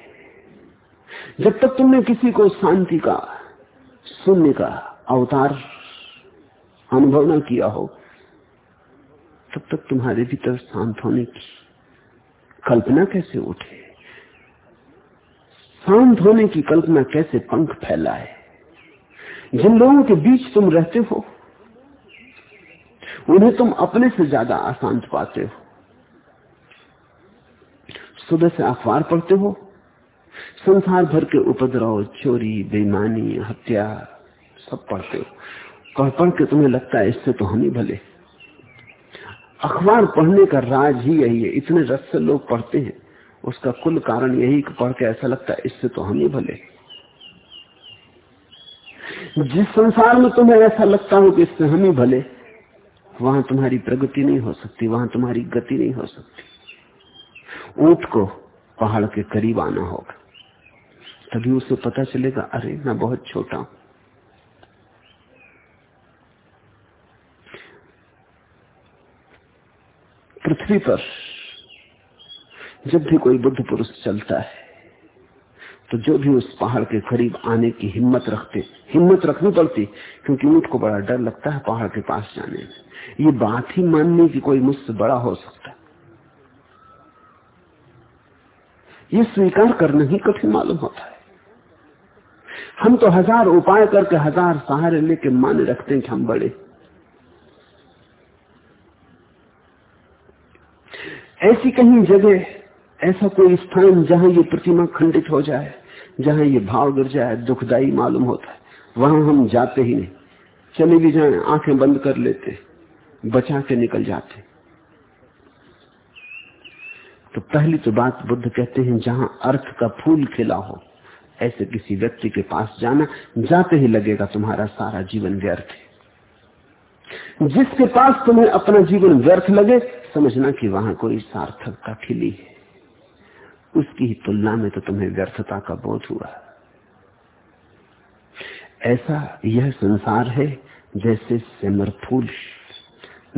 जब तक तुमने किसी को शांति का, शून्य का अवतार अनुभव ना किया हो, तब तक तुम्हारे भीतर शांत होने की कल्पना कैसे उठे शांत होने की कल्पना कैसे पंख फैलाए? जिन लोगों के बीच तुम रहते हो, उन्हें तुम अपने से ज़्यादा अशांत पाते हो। सुबह से अखबार पढ़ते हो, संसार भर के उपद्रव, चोरी, बेईमानी, हत्या, सब पढ़ते हो। पढ़ पढ़ के तुम्हें लगता है इससे तो हम ही भले। अखबार पढ़ने का राज ही यही है, इतने रस से लोग पढ़ते हैं। उसका कुल कारण यही पढ़ के ऐसा लगता है, इससे तो हम ही भले। जिस संसार में तुम्हें ऐसा लगता हो कि इससे हम ही भले, वहाँ तुम्हारी प्रगति नहीं हो सकती, वहाँ तुम्हारी गति नहीं हो सकती। ऊँट को पहाड़ के करीब आना होगा। तभी उसे पता चलेगा, अरे, मैं बहुत छोटा हूँ। पृथ्वी पर जब भी कोई बुद्ध पुरुष चलता है तो जो भी उस पहाड़ के करीब आने की हिम्मत रखते, हिम्मत रखनी पड़ती, क्योंकि ऊँट को बड़ा डर लगता है पहाड़ के पास जाने में। ये बात ही मानने की कोई मुझसे बड़ा हो सकता ये स्वीकार करना ही कठिन मालूम होता है। हम तो हज़ार उपाय करके हज़ार सहारे लेके माने रखते हैं कि हम बड़े। ऐसी कहीं जगह ऐसा कोई स्थान जहाँ ये प्रतिमा खंडित हो जाए, जहाँ ये भाव गिर जाए, दुखदाई मालूम होता है, वहाँ हम जाते ही नहीं। चले भी जाए, आँखें बंद कर लेते, बचा के निकल जाते। तो पहली तो बात बुद्ध कहते हैं, जहाँ अर्थ का फूल खिला हो, ऐसे किसी व्यक्ति के पास जाना, जाते ही लगेगा तुम्हारा सारा जीवन व्यर्थ है। जिसके पास तुम्हें अपना जीवन व्यर्थ लगे, समझना कि वहाँ कोई सार्थकता खिली है। उसकी ही तुलना में तो तुम्हें व्यर्थता का बोध हुआ। ऐसा यह संसार है जैसे सिमर फूल,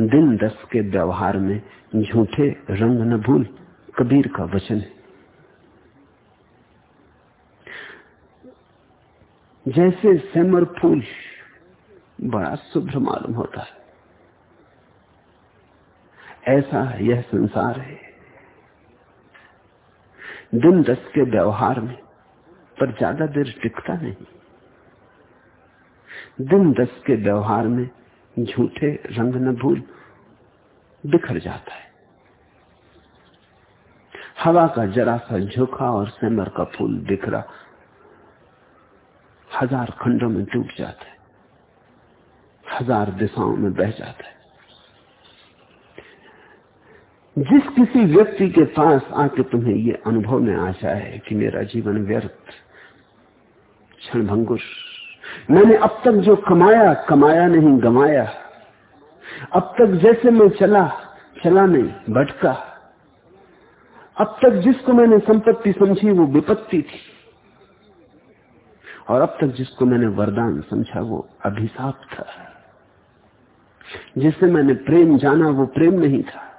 दिन दस के व्यवहार में झूठे रंग न भूल, कबीर का वचन है। जैसे सेमर फूल, बड़ा शुभ्र मालूम होता है। ऐसा यह संसार है दिन दस के व्यवहार में, पर ज़्यादा देर टिकता नहीं। दिन दस के व्यवहार में झूठे रंग न भूल बिखर जाता है। हवा का जरा सा झोंका और सेमर का फूल बिखरा हज़ार खंडों में टूट जाता है, हज़ार दिशाओं में बह जाता है। जिस किसी व्यक्ति के पास आके तुम्हें ये अनुभव में आ जाए कि मेरा जीवन व्यर्थ, क्षणभंगुर। मैंने अब तक जो कमाया कमाया नहीं गमाया अब तक जैसे मैं चला चला नहीं, भटका। अब तक जिसको मैंने संपत्ति समझी, वो विपत्ति थी। और अब तक जिसको मैंने वरदान समझा, वो अभिशाप था। जिसे मैंने प्रेम जाना, वो प्रेम नहीं था।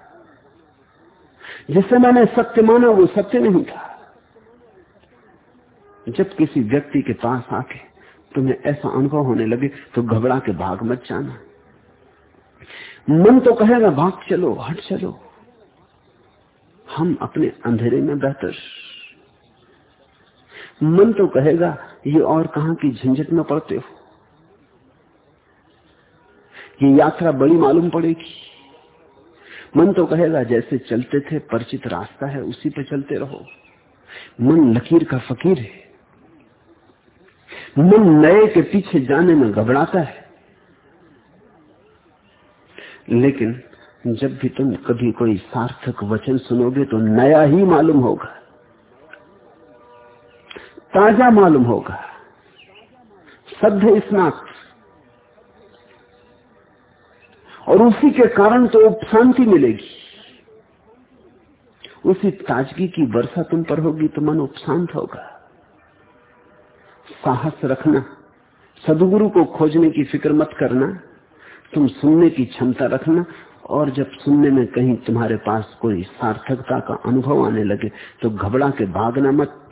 जिसे मैंने सत्य माना, वो सत्य नहीं था। जब किसी व्यक्ति के पास आके तुम्हें ऐसा अनुभव होने लगे तो घबरा के भाग मत जाना। मन तो कहेगा, भाग चलो, हट चलो। हम अपने अंधेरे में बेहतर। मन तो कहेगा, ये और कहा की झंझट में पड़ते हो? ये यात्रा बड़ी मालूम पड़ेगी। मन तो कहेगा, जैसे चलते थे, परिचित रास्ता है, उसी पे चलते रहो। मन लकीर का फकीर है। मन नए के पीछे जाने में घबराता है। लेकिन जब भी तुम कभी कोई सार्थक वचन सुनोगे तो नया ही मालूम होगा। ताज़ा मालूम होगा। सभ्य स्नात। और उसी के कारण तो शांति मिलेगी। उसी ताजगी की वर्षा तुम पर होगी तो मन उपशांत होगा। साहस रखना, सदगुरु को खोजने की फ़िक्र मत करना, तुम सुनने की क्षमता रखना, और जब सुनने में कहीं तुम्हारे पास कोई सार्थकता का अनुभव आने लगे तो घबरा के भागना मत।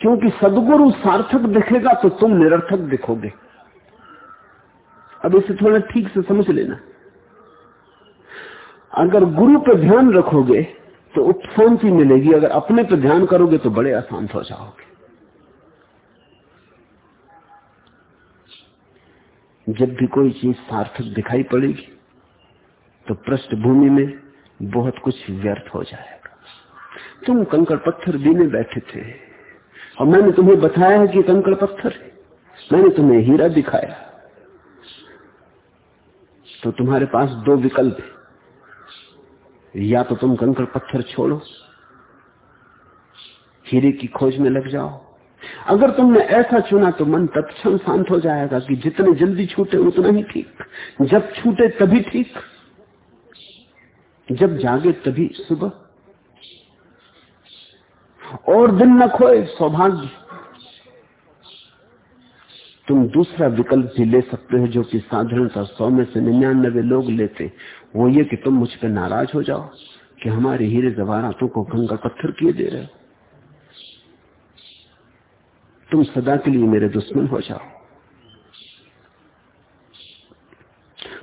क्योंकि सदगुरु सार्थक दिखेगा तो तुम निरर्थक दिखोगे। अब इसे थोड़ा ठीक से समझ लेना। अगर गुरु पर ध्यान रखोगे तो उपशांति मिलेगी। अगर अपने पर ध्यान करोगे तो बड़े अशांत हो जाओगे। जब भी कोई चीज़ सार्थक दिखाई पड़ेगी तो पृष्ठभूमि में बहुत कुछ व्यर्थ हो जाएगा। तुम कंकड़ पत्थर बीने बैठे थे, और मैंने तुम्हें बताया है कि कंकड़ पत्थर मैंने तुम्हें हीरा दिखाया। तो तुम्हारे पास दो विकल्प है। या तो तुम कंकड़ पत्थर छोड़ो, हीरे की खोज में लग जाओ। अगर तुमने ऐसा चुना तो मन तत्क्षण शांत हो जाएगा कि जितने जल्दी छूटे उतना ही ठीक। जब छूटे तभी ठीक। जब जागे तभी सुबह और दिन न खोए, सौभाग्य। तुम दूसरा विकल्प भी ले सकते हो जो कि साधारणता सौ में से निन्यानबे लोग लेते। वो ये कि तुम मुझ पर नाराज़ हो जाओ कि हमारे हीरे जवारातों को गंगा पत्थर किए दे रहे हो। तुम सदा के लिए मेरे दुश्मन हो जाओ।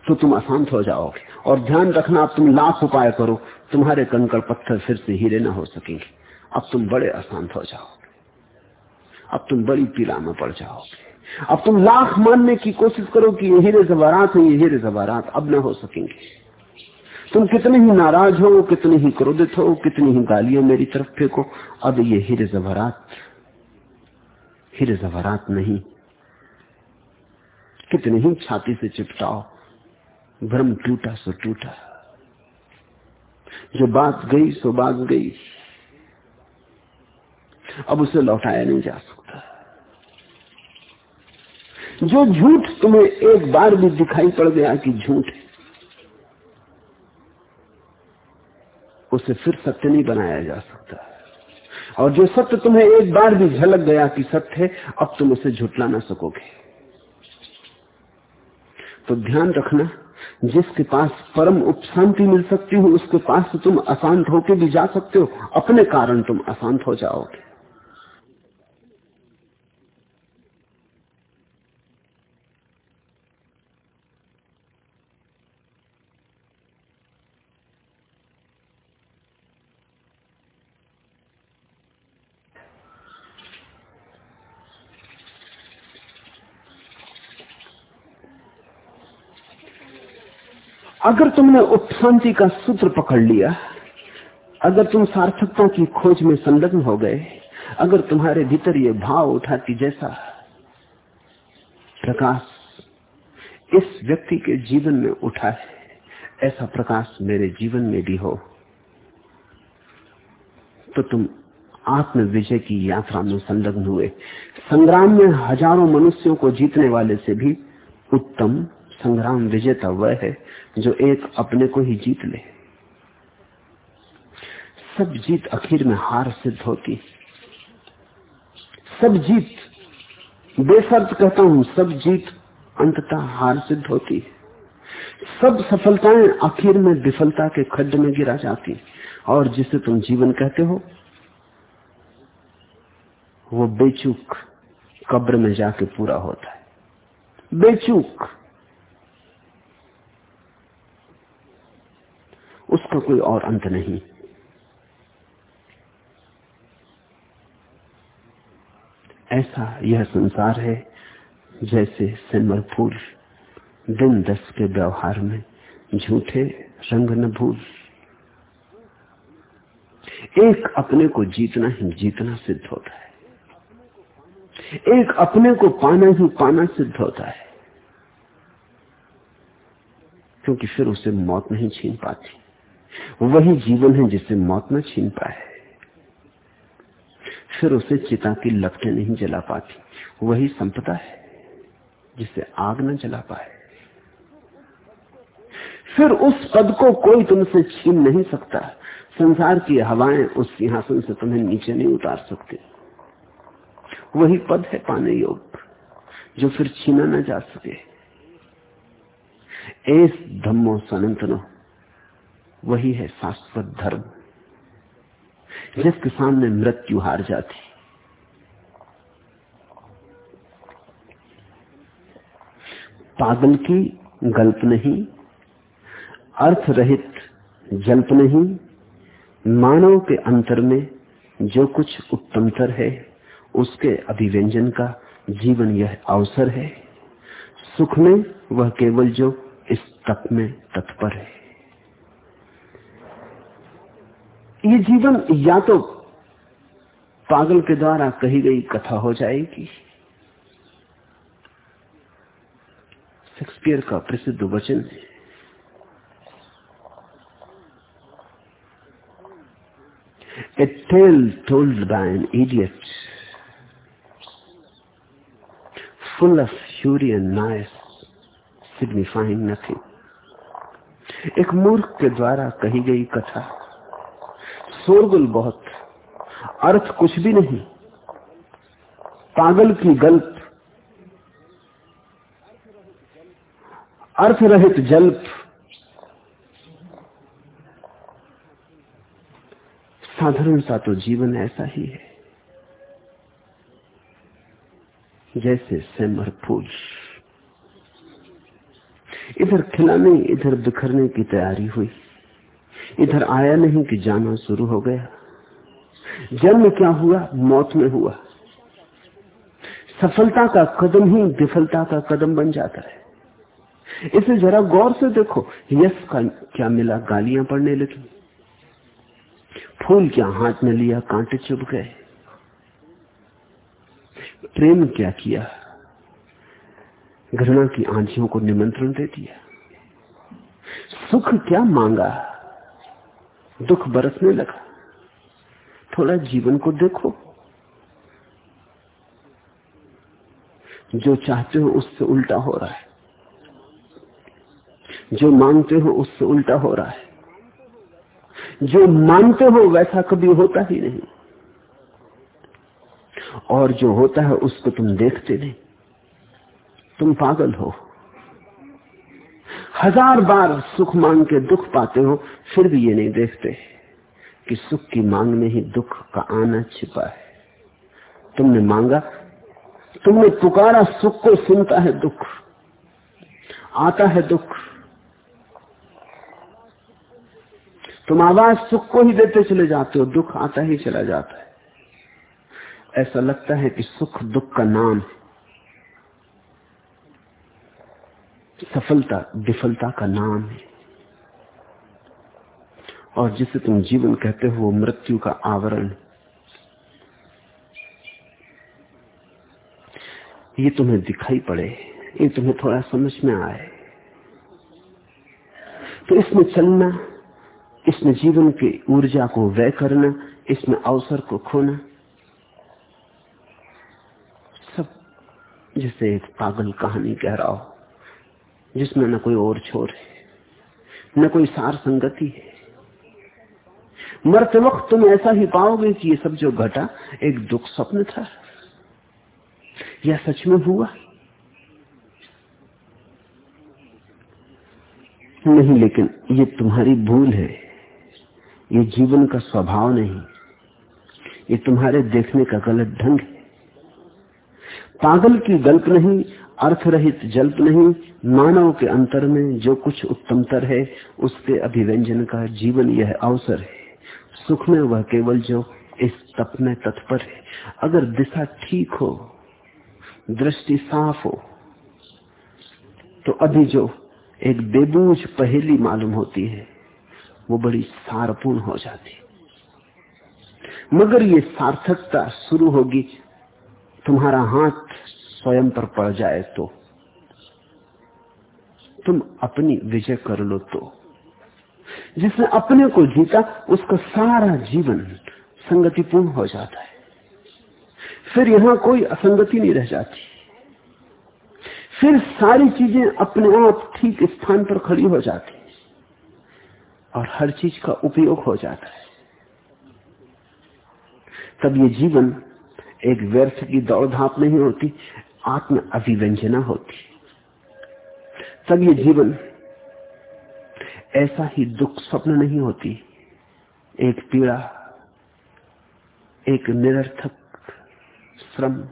तो तुम अशांत हो जाओगे और ध्यान रखना, अब तुम लाख उपाय करो, तुम्हारे कंकड़ पत्थर फिर से हीरे ना हो सकेंगे। अब तुम बड़े अशांत हो जाओगे अब तुम बड़ी पीड़ा में पड़ जाओगे। अब तुम लाख मानने की कोशिश करो कि ये हीरे जवारात है, ये हीरे जवारात अब न हो सकेंगे। तुम कितने ही नाराज़ हो, कितने ही क्रोधित हो, कितनी ही गालियाँ मेरी तरफ़ फेंको, अब ये हीरे जवारात हीरे जवारात नहीं। कितने ही छाती से चिपटाओ, भ्रम टूटा सो टूटा। जो बात गई सो बात गई। अब उसे लौटाया नहीं जा सकता। जो झूठ तुम्हें एक बार भी दिखाई पड़ गया कि झूठ है, उसे फिर सत्य नहीं बनाया जा सकता। और जो सत्य तुम्हें एक बार भी झलक गया कि सत्य है, अब तुम उसे झुटला ना सकोगे। तो ध्यान रखना, जिसके पास परम उपशांति मिल सकती हो, उसके पास तुम अशांत होके भी जा सकते हो, अपने कारण तुम अशांत हो जाओगे। अगर तुमने उपशांति का सूत्र पकड़ लिया, अगर तुम सार्थकता की खोज में संलग्न हो गए, अगर तुम्हारे भीतर ये भाव उठा कि जैसा प्रकाश इस व्यक्ति के जीवन में उठा है, ऐसा प्रकाश मेरे जीवन में भी हो तो तुम आत्म विजय की यात्रा में संलग्न हुए। संग्राम में हज़ारों मनुष्यों को जीतने वाले से भी उत्तम संग्राम विजेता वह है जो एक अपने को ही जीत ले। सब जीत आखिर में हार सिद्ध होती। सब जीत, बेसर्त कहता हूँ, सब जीत अंततः हार सिद्ध होती। सब सफलताएँ आखिर में विफलता के खड्ड में गिरा जाती। और जिसे तुम जीवन कहते हो, वो बेचूक कब्र में जाके पूरा होता है। बेचूक उसका कोई और अंत नहीं। ऐसा यह संसार है, जैसे सिमर फूल दिन दस के व्यवहार में झूठे रंग न भूल। एक अपने को जीतना ही जीतना सिद्ध होता है। एक अपने को पाना ही पाना सिद्ध होता है। क्योंकि फिर उसे मौत नहीं छीन पाती। वही जीवन है जिसे मौत न छीन पाए। फिर उसे चिता की लपटें नहीं जला पाती। वही संपदा है जिसे आग न जला पाए। फिर उस पद को कोई तुमसे छीन नहीं सकता। संसार की हवाएँ उस सिंहासन से तुम्हें नीचे नहीं उतार सकते। वही पद है पाने योग जो फिर छीना न जा सके। एस धम्मो सनंतनो। वही है शाश्वत धर्म। जिसके सामने मृत्यु हार जाती। पागल की गल्प नहीं अर्थ रहित जल्प नहीं, मानव के अंतर में जो कुछ उत्तमतर है, उसके अभिव्यंजन का जीवन यह अवसर है। सुख में वह केवल जो इस तप में तत्पर है। ये जीवन या तो पागल के द्वारा कही गई कथा हो जाएगी शेक्सपियर का प्रसिद्ध वचन है A tale told by an idiot, full of fury and noise, signifying nothing. एक मूर्ख के द्वारा कही गई कथा शोरगुल बहुत। अर्थ कुछ भी नहीं। पागल की गल्प। अर्थ रहित जल्प। साधारण सा तो जीवन ऐसा ही है, जैसे सेमर फूल। इधर खिलाने, इधर बिखरने की तैयारी हुई। इधर आया नहीं कि जाना शुरू हो गया। जन्म क्या हुआ? मौत में हुआ। सफलता का कदम ही विफलता का कदम बन जाता है। इसे जरा गौर से देखो, यश का क्या मिला? गालियाँ पड़ने लगी। फूल क्या हाथ में लिया? कांटे चुभ गए। प्रेम क्या किया? घृणा की आंधियों को निमंत्रण दे दिया। सुख क्या मांगा? दुख बरसने लगा। थोड़ा जीवन को देखो। जो चाहते हो उससे उल्टा हो रहा है। जो मांगते हो उससे उल्टा हो रहा है। जो मानते हो वैसा कभी होता ही नहीं। और जो होता है उसको तुम देखते नहीं। तुम पागल हो। हज़ार बार सुख मांग के दुख पाते हो, फिर भी ये नहीं देखते कि सुख की मांग में ही दुख का आना छिपा है। तुमने मांगा, तुमने पुकारा, सुख को सुनता है दुख, आता है दुख। तुम आवाज़ सुख को ही देते चले जाते हो, दुख आता ही चला जाता है। ऐसा लगता है कि सुख दुख का नाम है। सफलता, विफलता का नाम है। और जिसे तुम जीवन कहते हो मृत्यु का आवरण। ये तुम्हें दिखाई पड़े, ये तुम्हें थोड़ा समझ में आए। तो इसमें चलना, इसमें जीवन की ऊर्जा को व्यय करना, इसमें अवसर को खोना, सब जैसे एक पागल कहानी कह रहा हो। जिसमें न कोई और छोर है, न कोई सार संगति है। मरते वक्त तुम ऐसा ही पाओगे कि ये सब जो घटा, एक दुख स्वप्न था। यह सच में हुआ? नहीं, लेकिन ये तुम्हारी भूल है। ये जीवन का स्वभाव नहीं। ये तुम्हारे देखने का गलत ढंग है। पागल की गल्प नहीं अर्थ रहित जल्प नहीं, मानव के अंतर में जो कुछ उत्तमतर है, उसके अभिव्यंजन का जीवन यह अवसर है। सुख में वह केवल जो इस तप में तत्पर है। अगर दिशा ठीक हो, दृष्टि साफ़ हो तो अभी जो एक बेबूझ पहेली मालूम होती है, वो बड़ी सारपूर्ण हो जाती मगर ये सार्थकता शुरू होगी तुम्हारा हाथ स्वयं पर पड़ जाए तो। तुम अपनी विजय कर लो तो। जिसने अपने को जीता, उसका सारा जीवन संगतिपूर्ण हो जाता है। फिर यहाँ कोई असंगति नहीं रह जाती। फिर सारी चीज़ें अपने आप ठीक स्थान पर खड़ी हो जाती। और हर चीज़ का उपयोग हो जाता है। तब ये जीवन एक व्यर्थ की दौड़ धाप नहीं होती आत्म अभिव्यंजना होती। तब ये जीवन ऐसा ही दुख स्वप्न नहीं होती। एक पीड़ा, एक निरर्थक श्रम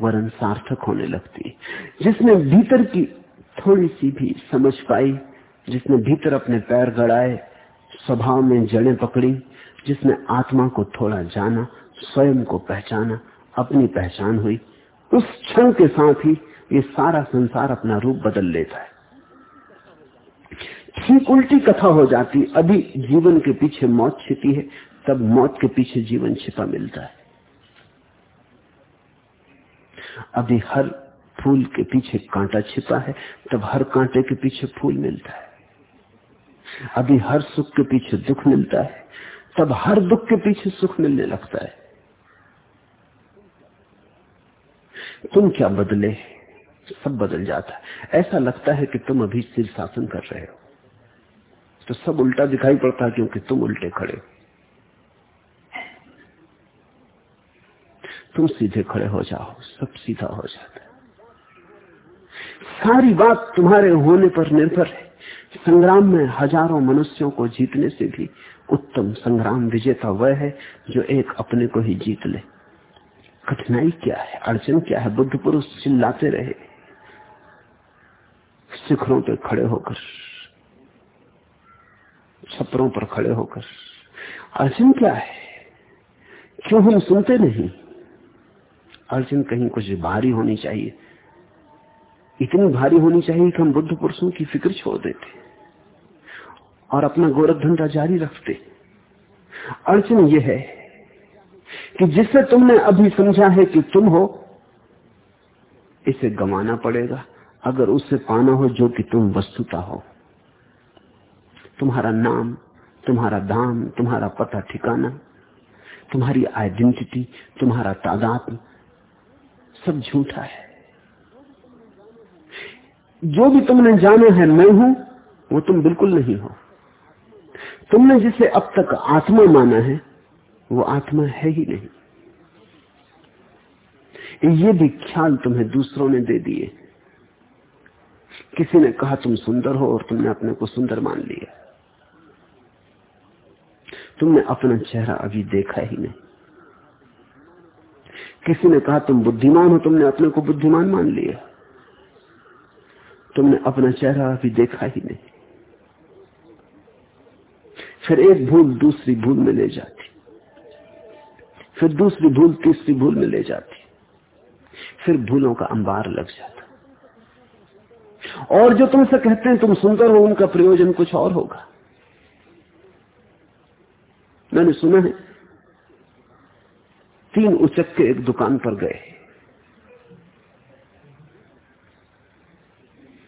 वरन सार्थक होने लगती। जिसने भीतर की थोड़ी सी भी समझ पाई, जिसने भीतर अपने पैर गड़ाए, स्वभाव में जड़ें पकड़ी, जिसने आत्मा को थोड़ा जाना स्वयं को पहचाना, अपनी पहचान हुई। उस क्षण के साथ ही ये सारा संसार अपना रूप बदल लेता है। ठीक उल्टी कथा हो जाती, अभी जीवन के पीछे मौत छिपी है, तब मौत के पीछे जीवन छिपा मिलता है। अभी हर फूल के पीछे कांटा छिपा है, तब हर कांटे के पीछे फूल मिलता है। अभी हर सुख के पीछे दुख मिलता है, तब हर दुख के पीछे सुख मिलने लगता है। तुम क्या बदले? सब बदल जाता है। ऐसा लगता है कि तुम अभी सिर शासन कर रहे हो। तो सब उल्टा दिखाई पड़ता है क्योंकि तुम उल्टे खड़े हो। तुम सीधे खड़े हो जाओ। सब सीधा हो जाता है। सारी बात तुम्हारे होने पर निर्भर है। संग्राम में हज़ारों मनुष्यों को जीतने से भी उत्तम संग्राम विजेता वह है जो एक अपने को ही जीत ले। कठिनाई क्या है? अड़चन क्या है? बुद्ध पुरुष चिल्लाते रहे। शिखरों पर खड़े होकर, छपरों पर खड़े होकर अर्जुन क्या है? क्यों हम सुनते नहीं? अर्जुन कहीं कुछ भारी होनी चाहिए। इतनी भारी होनी चाहिए कि हम बुद्ध पुरुषों की फ़िक्र छोड़ देते और अपना गोरख धंधा जारी रखते। अड़चन यह है कि जिसे तुमने अभी समझा है कि तुम हो, इसे गंवाना पड़ेगा। अगर उसे पाना हो जो कि तुम वस्तुता हो। तुम्हारा नाम, तुम्हारा दाम, तुम्हारा पता ठिकाना, तुम्हारी आइडेंटिटी, तुम्हारा तादाद, सब झूठा है। जो भी तुमने जाना है मैं हूँ, वो तुम बिल्कुल नहीं हो। तुमने जिसे अब तक आत्मा माना है वो आत्मा है ही नहीं। ये भी ख्याल तुम्हें दूसरों ने दे दिए। किसी ने कहा, तुम सुंदर हो और तुमने अपने को सुंदर मान लिया। तुमने अपना चेहरा अभी देखा ही नहीं। किसी ने कहा, तुम बुद्धिमान हो, तुमने अपने को बुद्धिमान मान लिया। तुमने अपना चेहरा अभी देखा ही नहीं। फिर एक भूल दूसरी भूल में ले जाती फिर दूसरी भूल, तीसरी भूल में ले जाती। फिर भूलों का अंबार लग जाता। और जो तुमसे कहते हैं, तुम सुंदर हो, उनका प्रयोजन कुछ और होगा। मैंने सुना है, तीन उचक के एक दुकान पर गए।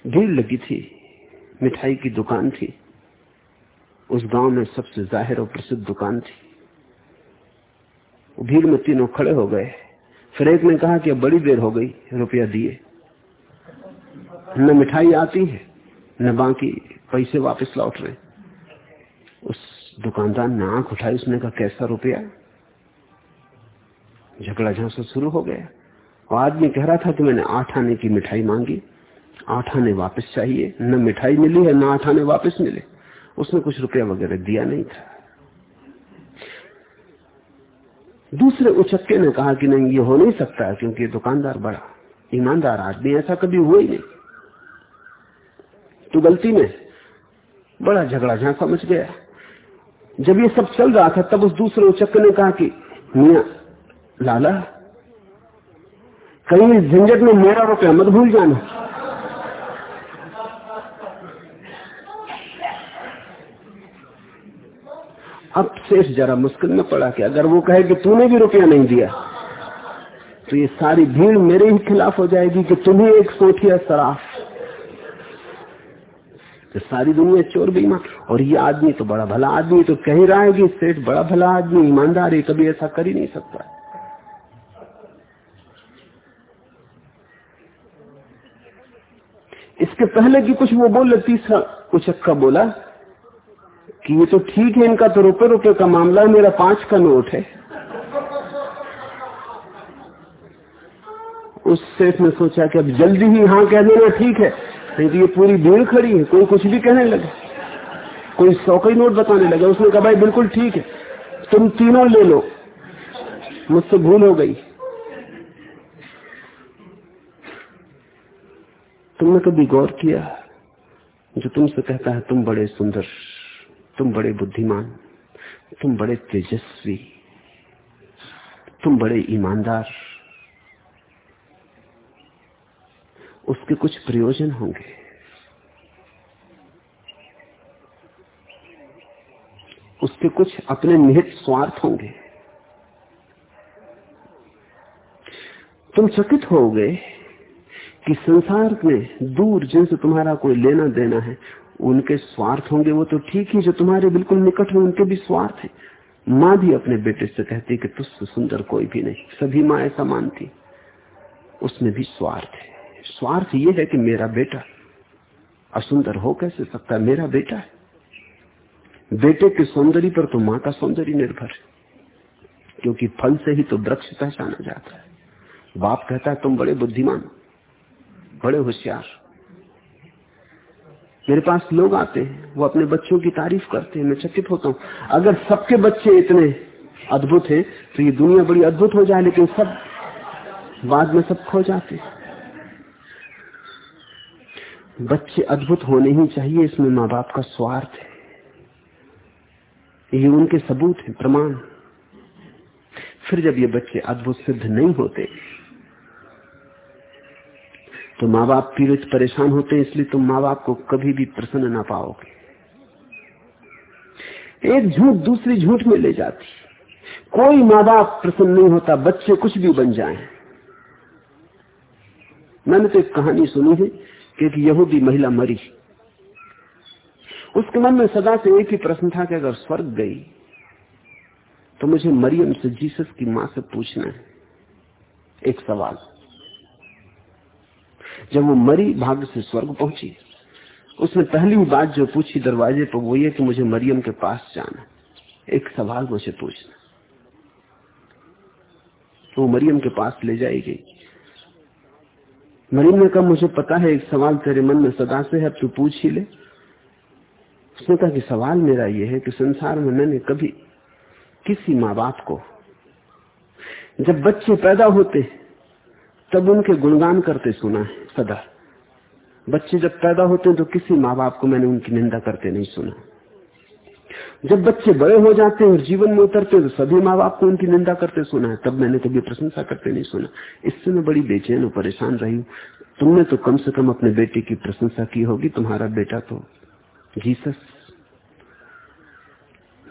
भीड़ लगी थी, मिठाई की दुकान थी। उस गाँव में सबसे ज़ाहिर और प्रसिद्ध दुकान थी। भीड़ में तीनों खड़े हो गए। फिर एक ने कहा कि अब बड़ी देर हो गई, रुपया दिए। न मिठाई आती है, न बाकी पैसे वापस लौट रहे। उस दुकानदार ने आँख उठाई, उसने कहा, कैसा रुपया? झगड़ा झांसा शुरू हो गया। और आदमी कह रहा था कि मैंने आठ आने की मिठाई मांगी। आठ आने वापस चाहिए। न मिठाई मिली है, न आठ आने वापस मिले। उसने कुछ रुपया वगैरह दिया नहीं था। दूसरे उचक्के ने कहा कि नहीं, ये हो नहीं सकता क्योंकि दुकानदार बड़ा, ईमानदार आदमी ऐसा कभी हुआ ही नहीं। तो गलती में बड़ा झगड़ा जहाँ समझ गया। जब ये सब चल रहा था, तब उस दूसरे उचक्के ने कहा कि, मिया, लाला, कहीं झंझट में मेरा रुपया मत भूल जाना। अब शेष जरा मुश्किल में पड़ा कि अगर वो कहे कि तूने भी रुपया नहीं दिया तो ये सारी भीड़ मेरे ही खिलाफ हो जाएगी कि तुम्हें एक सोचिया सराफ तो सारी दुनिया चोर बीमा और ये आदमी तो बड़ा भला आदमी तो कह रहा है कि सेठ बड़ा भला आदमी, ईमानदार है कभी ऐसा कर ही नहीं सकता। इसके पहले कि कुछ वो बोले, तीसरा कुछ अक्का बोला कि ये तो ठीक है, इनका तो रुपए रुपए का मामला है, मेरा पाँच का नोट है। उस सेठ ने सोचा कि अब जल्दी ही हाँ कह देना ठीक है, नहीं तो ये पूरी भीड़ खड़ी है, कोई कुछ भी कहने लगे, कोई सौ का ही नोट बताने लगे, उसने कहा, भाई, बिल्कुल ठीक है, तुम तीनों ले लो, मुझसे भूल हो गई। तुमने कभी गौर किया जो तुमसे कहता है, तुम बड़े सुंदर तुम बड़े बुद्धिमान, तुम बड़े तेजस्वी, तुम बड़े ईमानदार। उसके कुछ प्रयोजन होंगे। उसके कुछ अपने निहित स्वार्थ होंगे। तुम चकित हो गए कि संसार में दूर जिनसे तुम्हारा कोई लेना देना है उनके स्वार्थ होंगे, वो तो ठीक ही, जो तुम्हारे बिल्कुल निकट है, उनके भी स्वार्थ है। माँ भी अपने बेटे से कहती कि तुझसे सुंदर कोई भी नहीं, सभी माँ ऐसा मानती। उसमें भी स्वार्थ है। स्वार्थ ये है कि मेरा बेटा असुंदर हो कैसे सकता है? मेरा बेटा है। बेटे के सौंदर्य पर तो माँ का सौंदर्य निर्भर है, क्योंकि फल से ही तो वृक्ष पहचाना जाता है। बाप कहता है, तुम बड़े बुद्धिमान बड़े होशियार मेरे पास लोग आते हैं, वो अपने बच्चों की तारीफ़ करते हैं, मैं चकित होता हूँ। अगर सबके बच्चे इतने अद्भुत हैं तो ये दुनिया बड़ी अद्भुत हो जाए, लेकिन सब बाद में सब खो जाते बच्चे अद्भुत होने ही चाहिए, इसमें माँ बाप का स्वार्थ है। ये उनके सबूत है, प्रमाण। फिर जब ये बच्चे अद्भुत सिद्ध नहीं होते तो माँ बाप पीड़ित परेशान होते हैं, इसलिए तुम माँ बाप को कभी भी प्रसन्न ना पाओगे। एक झूठ दूसरी झूठ में ले जाती। कोई माँ बाप प्रसन्न नहीं होता, बच्चे कुछ भी बन जाएँ। मैंने तो एक कहानी सुनी है कि एक यहूदी महिला मरी। उसके मन में सदा से एक ही प्रश्न था कि अगर स्वर्ग गई तो मुझे मरियम से जीसस की माँ से पूछना है। एक सवाल। जब वो मरी, भाग्य से स्वर्ग पहुँची। उसने पहली बात जो पूछी दरवाजे पर, वो ये कि मुझे मरियम के पास जाना एक सवाल मुझे पूछना तो मरियम के पास ले जाई गई। मरियम ने कहा, मुझे पता है, एक सवाल तेरे मन में सदा से है तू पूछ ही ले। उसने कहा कि सवाल मेरा यह है कि संसार में मैंने कभी किसी माँ बाप को, जब बच्चे पैदा होते तब उनके गुणगान करते सुना है सदा। बच्चे जब पैदा होते हैं तो किसी माँ बाप को मैंने उनकी निंदा करते नहीं सुना। जब बच्चे बड़े हो जाते हैं और जीवन में उतरते हैं तो सभी माँ बाप को उनकी निंदा करते सुना है, तब मैंने कभी प्रशंसा करते नहीं सुना। इससे मैं बड़ी बेचैन और परेशान रही हूँ। तुमने तो कम से कम अपने बेटे की प्रशंसा की होगी, तुम्हारा बेटा तो जीसस।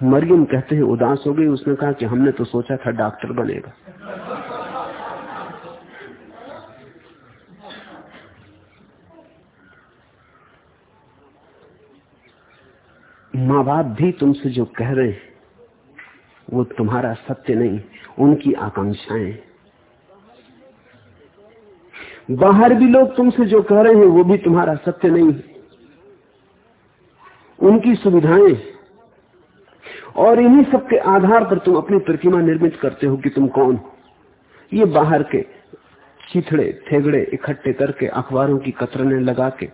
मरियम कहते हैं, उदास हो गई, उसने कहा कि हमने तो सोचा था डॉक्टर बनेगा। माँ बाप भी तुमसे जो कह रहे हैं, वो तुम्हारा सत्य नहीं, उनकी आकांक्षाएँ। बाहर भी लोग तुमसे जो कह रहे हैं, वो भी तुम्हारा सत्य नहीं। उनकी सुविधाएँ। और इन्हीं सब के आधार पर तुम अपनी प्रतिमा निर्मित करते हो कि तुम कौन ये बाहर के चिथड़े, थेगड़े, इकट्ठे करके अखबारों की कतरने लगा के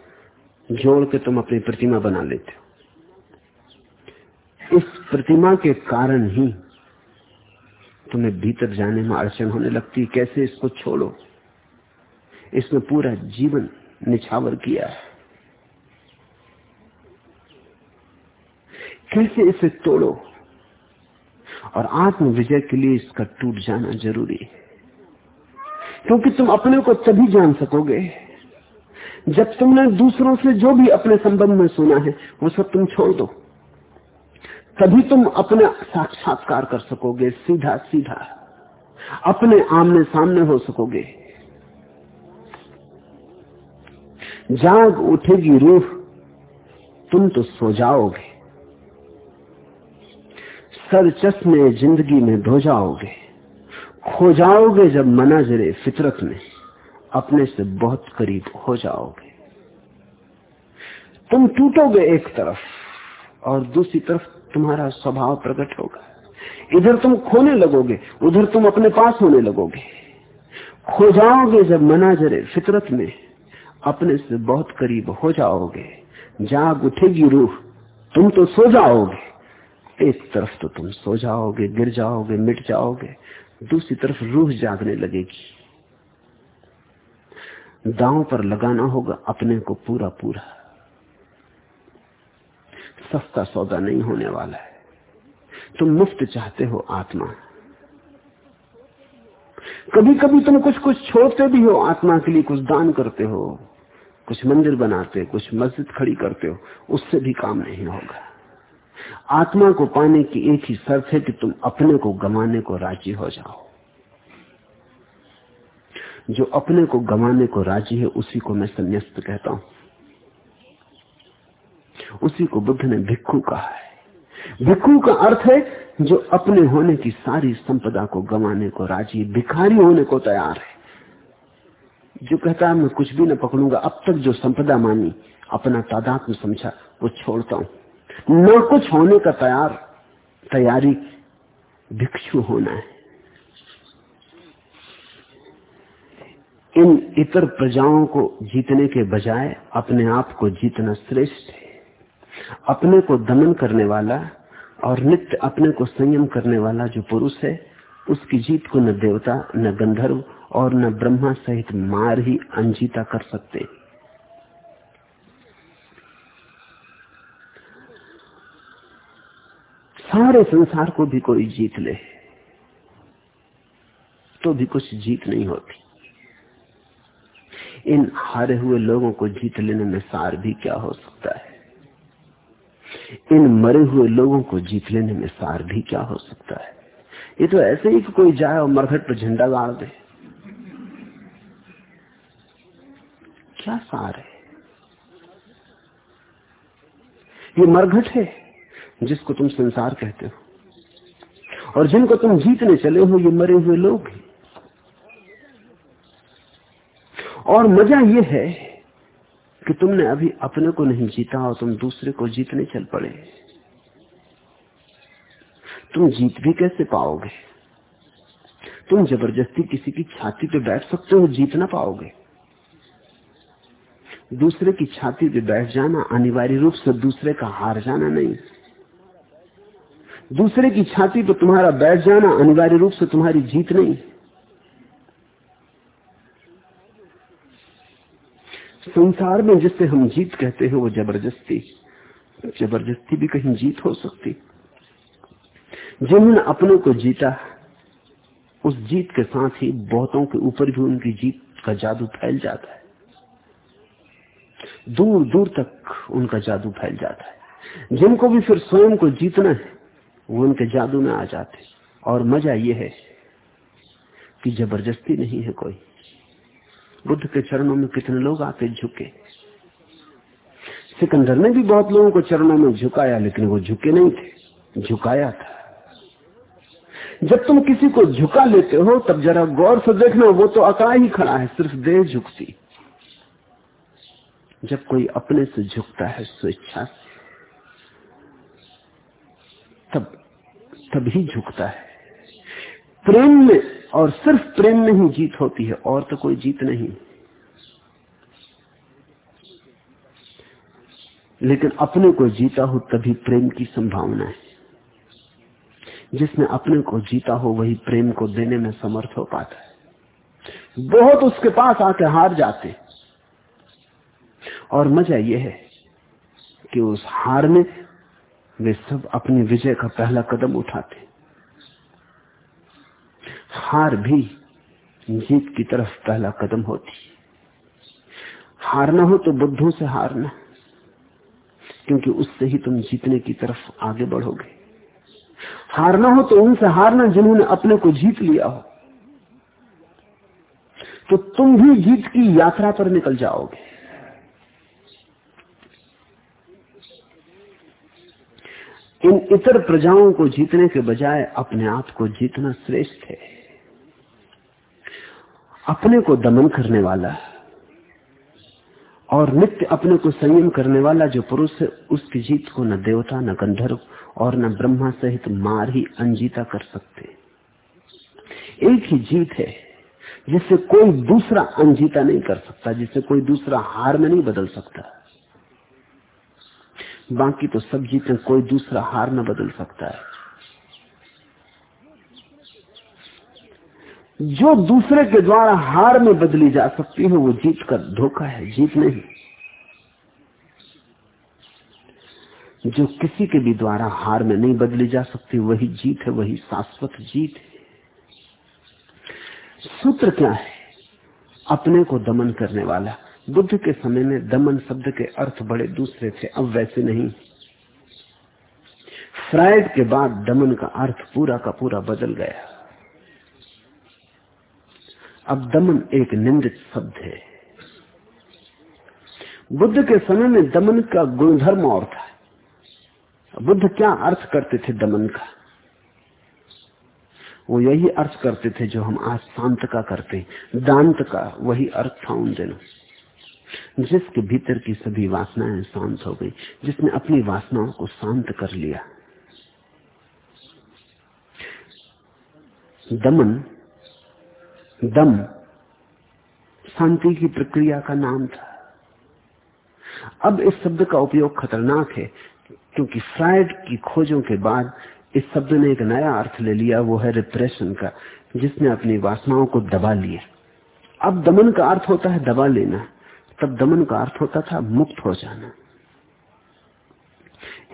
जोड़ के तुम अपनी प्रतिमा बना लेते हो। इस प्रतिमा के कारण ही तुम्हें भीतर जाने में अड़चन होने लगती। कैसे इसको छोड़ो? इसमें पूरा जीवन निछावर किया है। कैसे इसे तोड़ो? और आत्म विजय के लिए इसका टूट जाना ज़रूरी है। क्योंकि तुम अपने को तभी जान सकोगे जब तुमने दूसरों से जो भी अपने संबंध में सुना है, वो सब तुम छोड़ दो। तभी तुम अपने साक्षात्कार कर सकोगे, सीधा सीधा। अपने आमने सामने हो सकोगे। जाग उठेगी रूह, तुम तो सो जाओगे। सर चश्मे ज़िंदगी में धो जाओगे। खो जाओगे जब मनाजरे फितरत में, अपने से बहुत करीब हो जाओगे। तुम टूटोगे एक तरफ़ और दूसरी तरफ़ तुम्हारा स्वभाव प्रकट होगा। इधर तुम खोने लगोगे, उधर तुम अपने पास होने लगोगे। खो जाओगे जब मनाजरे फितरत में, अपने से बहुत करीब हो जाओगे। जाग उठेगी रूह, तुम तो सो जाओगे। एक तरफ़ तो तुम सो जाओगे, गिर जाओगे, मिट जाओगे, दूसरी तरफ़ रूह जागने लगेगी। दांव पर लगाना होगा अपने को पूरा पूरा सस्ता सौदा नहीं होने वाला है। तुम मुफ़्त चाहते हो आत्मा। कभी कभी तुम कुछ कुछ छोड़ते भी हो, आत्मा के लिए कुछ दान करते हो, कुछ मंदिर बनाते, कुछ मस्जिद खड़ी करते हो, उससे भी काम नहीं होगा। आत्मा को पाने की एक ही शर्त है कि तुम अपने को गमाने को राज़ी हो जाओ। जो अपने को गमाने को राज़ी है, उसी को मैं संन्यास्त कहता हूँ। उसी को बुद्ध ने भिक्खु कहा है। भिक्खु का अर्थ है जो अपने होने की सारी संपदा को गंवाने को राज़ी, भिखारी होने को तैयार है। जो कहता है, मैं कुछ भी न पकड़ूँगा, अब तक जो संपदा मानी, अपना तादाद में समझा, वो छोड़ता हूँ। न कुछ होने का तैयार, तैयारी भिक्षु होना है। इन इतर प्रजाओं को जीतने के बजाय अपने आप को जीतना श्रेष्ठ है। अपने को दमन करने वाला और नित्य अपने को संयम करने वाला जो पुरुष है, उसकी जीत को न देवता, न गंधर्व और न ब्रह्मा सहित मार ही अंजीता कर सकते। सारे संसार को भी कोई जीत ले तो भी कुछ जीत नहीं होती। इन हारे हुए लोगों को जीत लेने में सार भी क्या हो सकता है? इन मरे हुए लोगों को जीत लेने में सार भी क्या हो सकता है? ये तो ऐसे ही कि कोई जाए और मरघट पर झंडा गाड़ दे। क्या सार है? ये मरघट है जिसको तुम संसार कहते हो। और जिनको तुम जीतने चले हो, ये मरे हुए लोग हैं। और मज़ा ये है कि तुमने अभी अपने को नहीं जीता और तुम दूसरे को जीतने चल पड़े। तुम जीत भी कैसे पाओगे? तुम ज़बरदस्ती किसी की छाती पे बैठ सकते हो, जीत ना पाओगे। दूसरे की छाती पे बैठ जाना अनिवार्य रूप से दूसरे का हार जाना नहीं। दूसरे की छाती पर तुम्हारा बैठ जाना अनिवार्य रूप से तुम्हारी जीत नहीं। संसार में जिससे हम जीत कहते हैं, वो ज़बरदस्ती ज़बरदस्ती भी कहीं जीत हो सकती। जिन्होंने अपने को जीता, उस जीत के साथ ही बहुतों के ऊपर भी उनकी जीत का जादू फैल जाता है। दूर दूर तक उनका जादू फैल जाता है। जिनको भी फिर स्वयं को जीतना है, वो उनके जादू में आ जाते और मज़ा यह है कि ज़बरदस्ती नहीं है कोई। बुद्ध के चरणों में कितने लोग आते झुके। सिकंदर ने भी बहुत लोगों को चरणों में झुकाया, लेकिन वो झुके नहीं थे, झुकाया था। जब तुम किसी को झुका लेते हो, तब जरा गौर से देखना, वो तो अकड़ा ही खड़ा है, सिर्फ़ देह झुकती। जब कोई अपने से झुकता है स्वेच्छा तब तभी झुकता है। प्रेम में, और सिर्फ़ प्रेम में ही जीत होती है, और तो कोई जीत नहीं। लेकिन अपने को जीता हो तभी प्रेम की संभावना है। जिसने अपने को जीता हो, वही प्रेम को देने में समर्थ हो पाता है। बहुत उसके पास आके हार जाते। और मज़ा यह है कि उस हार में वे सब अपनी विजय का पहला कदम उठाते। हार भी जीत की तरफ़ पहला कदम होती हारना हो तो बुद्धों से हारना, क्योंकि उससे ही तुम जीतने की तरफ़ आगे बढ़ोगे। हारना हो तो उनसे हारना जिन्होंने अपने को जीत लिया हो। तो तुम भी जीत की यात्रा पर निकल जाओगे। इन इतर प्रजाओं को जीतने के बजाय अपने आप को जीतना श्रेष्ठ है। अपने को दमन करने वाला और नित्य अपने को संयम करने वाला जो पुरुष है, उसकी जीत को न देवता, न गंधर्व और न ब्रह्मा सहित मार ही अनजीता कर सकते एक ही जीत है, जिससे कोई दूसरा अनजीता नहीं कर सकता, जिससे कोई दूसरा हार में नहीं बदल सकता। बाकी तो सब जीते, कोई दूसरा हार न बदल सकता है। जो दूसरे के द्वारा हार में बदली जा सकती है, वो जीत का धोखा है, जीत नहीं। जो किसी के भी द्वारा हार में नहीं बदली जा सकती, वही जीत है, वही शाश्वत जीत है। सूत्र क्या है? अपने को दमन करने वाला। बुद्ध के समय में दमन शब्द के अर्थ बड़े दूसरे थे, अब वैसे नहीं। फ्राइड के बाद दमन का अर्थ पूरा का पूरा बदल गया। अब दमन एक निंदित शब्द है। बुद्ध के समय में दमन का गुणधर्म और था। बुद्ध क्या अर्थ करते थे दमन का? वो यही अर्थ करते थे जो हम आज शांत का करते हैं। दांत का वही अर्थ था उन दिनों। जिसके भीतर की सभी वासनाएँ शांत हो गई, जिसने अपनी वासनाओं को शांत कर लिया। दमन दम, शांति की प्रक्रिया का नाम था। अब इस शब्द का उपयोग खतरनाक है, क्योंकि फ्राइड की खोजों के बाद इस शब्द ने एक नया अर्थ ले लिया, वो है रिप्रेशन का, जिसने अपनी वासनाओं को दबा लिया। अब दमन का अर्थ होता है दबा लेना, तब दमन का अर्थ होता था मुक्त हो जाना।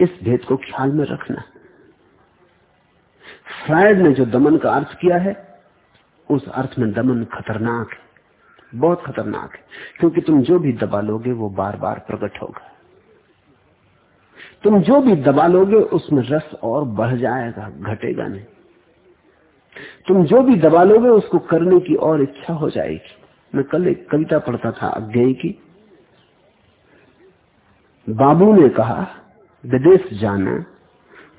इस भेद को ख्याल में रखना। फ्रायड ने जो दमन का अर्थ किया है उस अर्थ में दमन खतरनाक है, बहुत खतरनाक है, क्योंकि तुम जो भी दबा लोगे वो बार बार प्रकट होगा। तुम जो भी दबा लोगे उसमें रस और बढ़ जाएगा, घटेगा नहीं। तुम जो भी दबा लोगे उसको करने की और इच्छा हो जाएगी। मैं कल एक कविता पढ़ता था अज्ञे की। बाबू ने कहा, विदेश जाना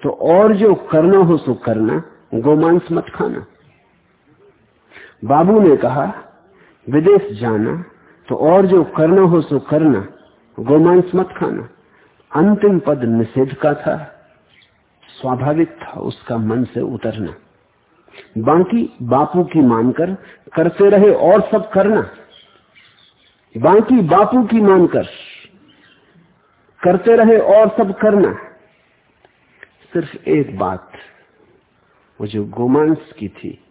तो और जो करना हो सो करना, गोमांस मत खाना। बाबू ने कहा, विदेश जाना तो और जो करना हो सो करना, गोमांस मत खाना। अंतिम पद निषेध का था। स्वाभाविक था उसका मन से उतरना। बाकी बापू की मानकर करते रहे और सब करना। बाकी बापू की मानकर करते रहे और सब करना। सिर्फ़ एक बात, वो जो गोमांस की थी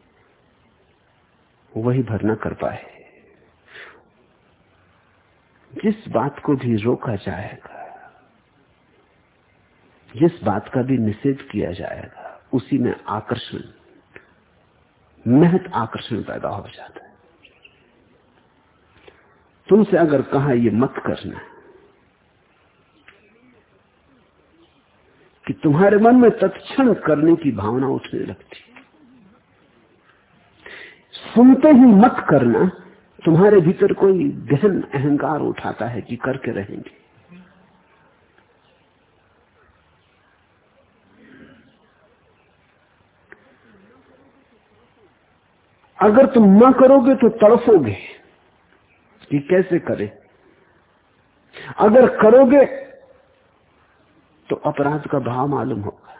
वही भरना कर पाए। जिस बात को भी रोका जाएगा, जिस बात का भी निषेध किया जाएगा, उसी में आकर्षण, महत आकर्षण पैदा हो जाता है। तुमसे अगर कहा ये मत करना कि तुम्हारे मन में तत्क्षण करने की भावना उठने लगती सुनते ही मत करना। तुम्हारे भीतर कोई गहन अहंकार उठाता है कि करके रहेंगे। अगर तुम न करोगे तो तड़फोगे कि कैसे करे। अगर करोगे तो अपराध का भाव मालूम होगा।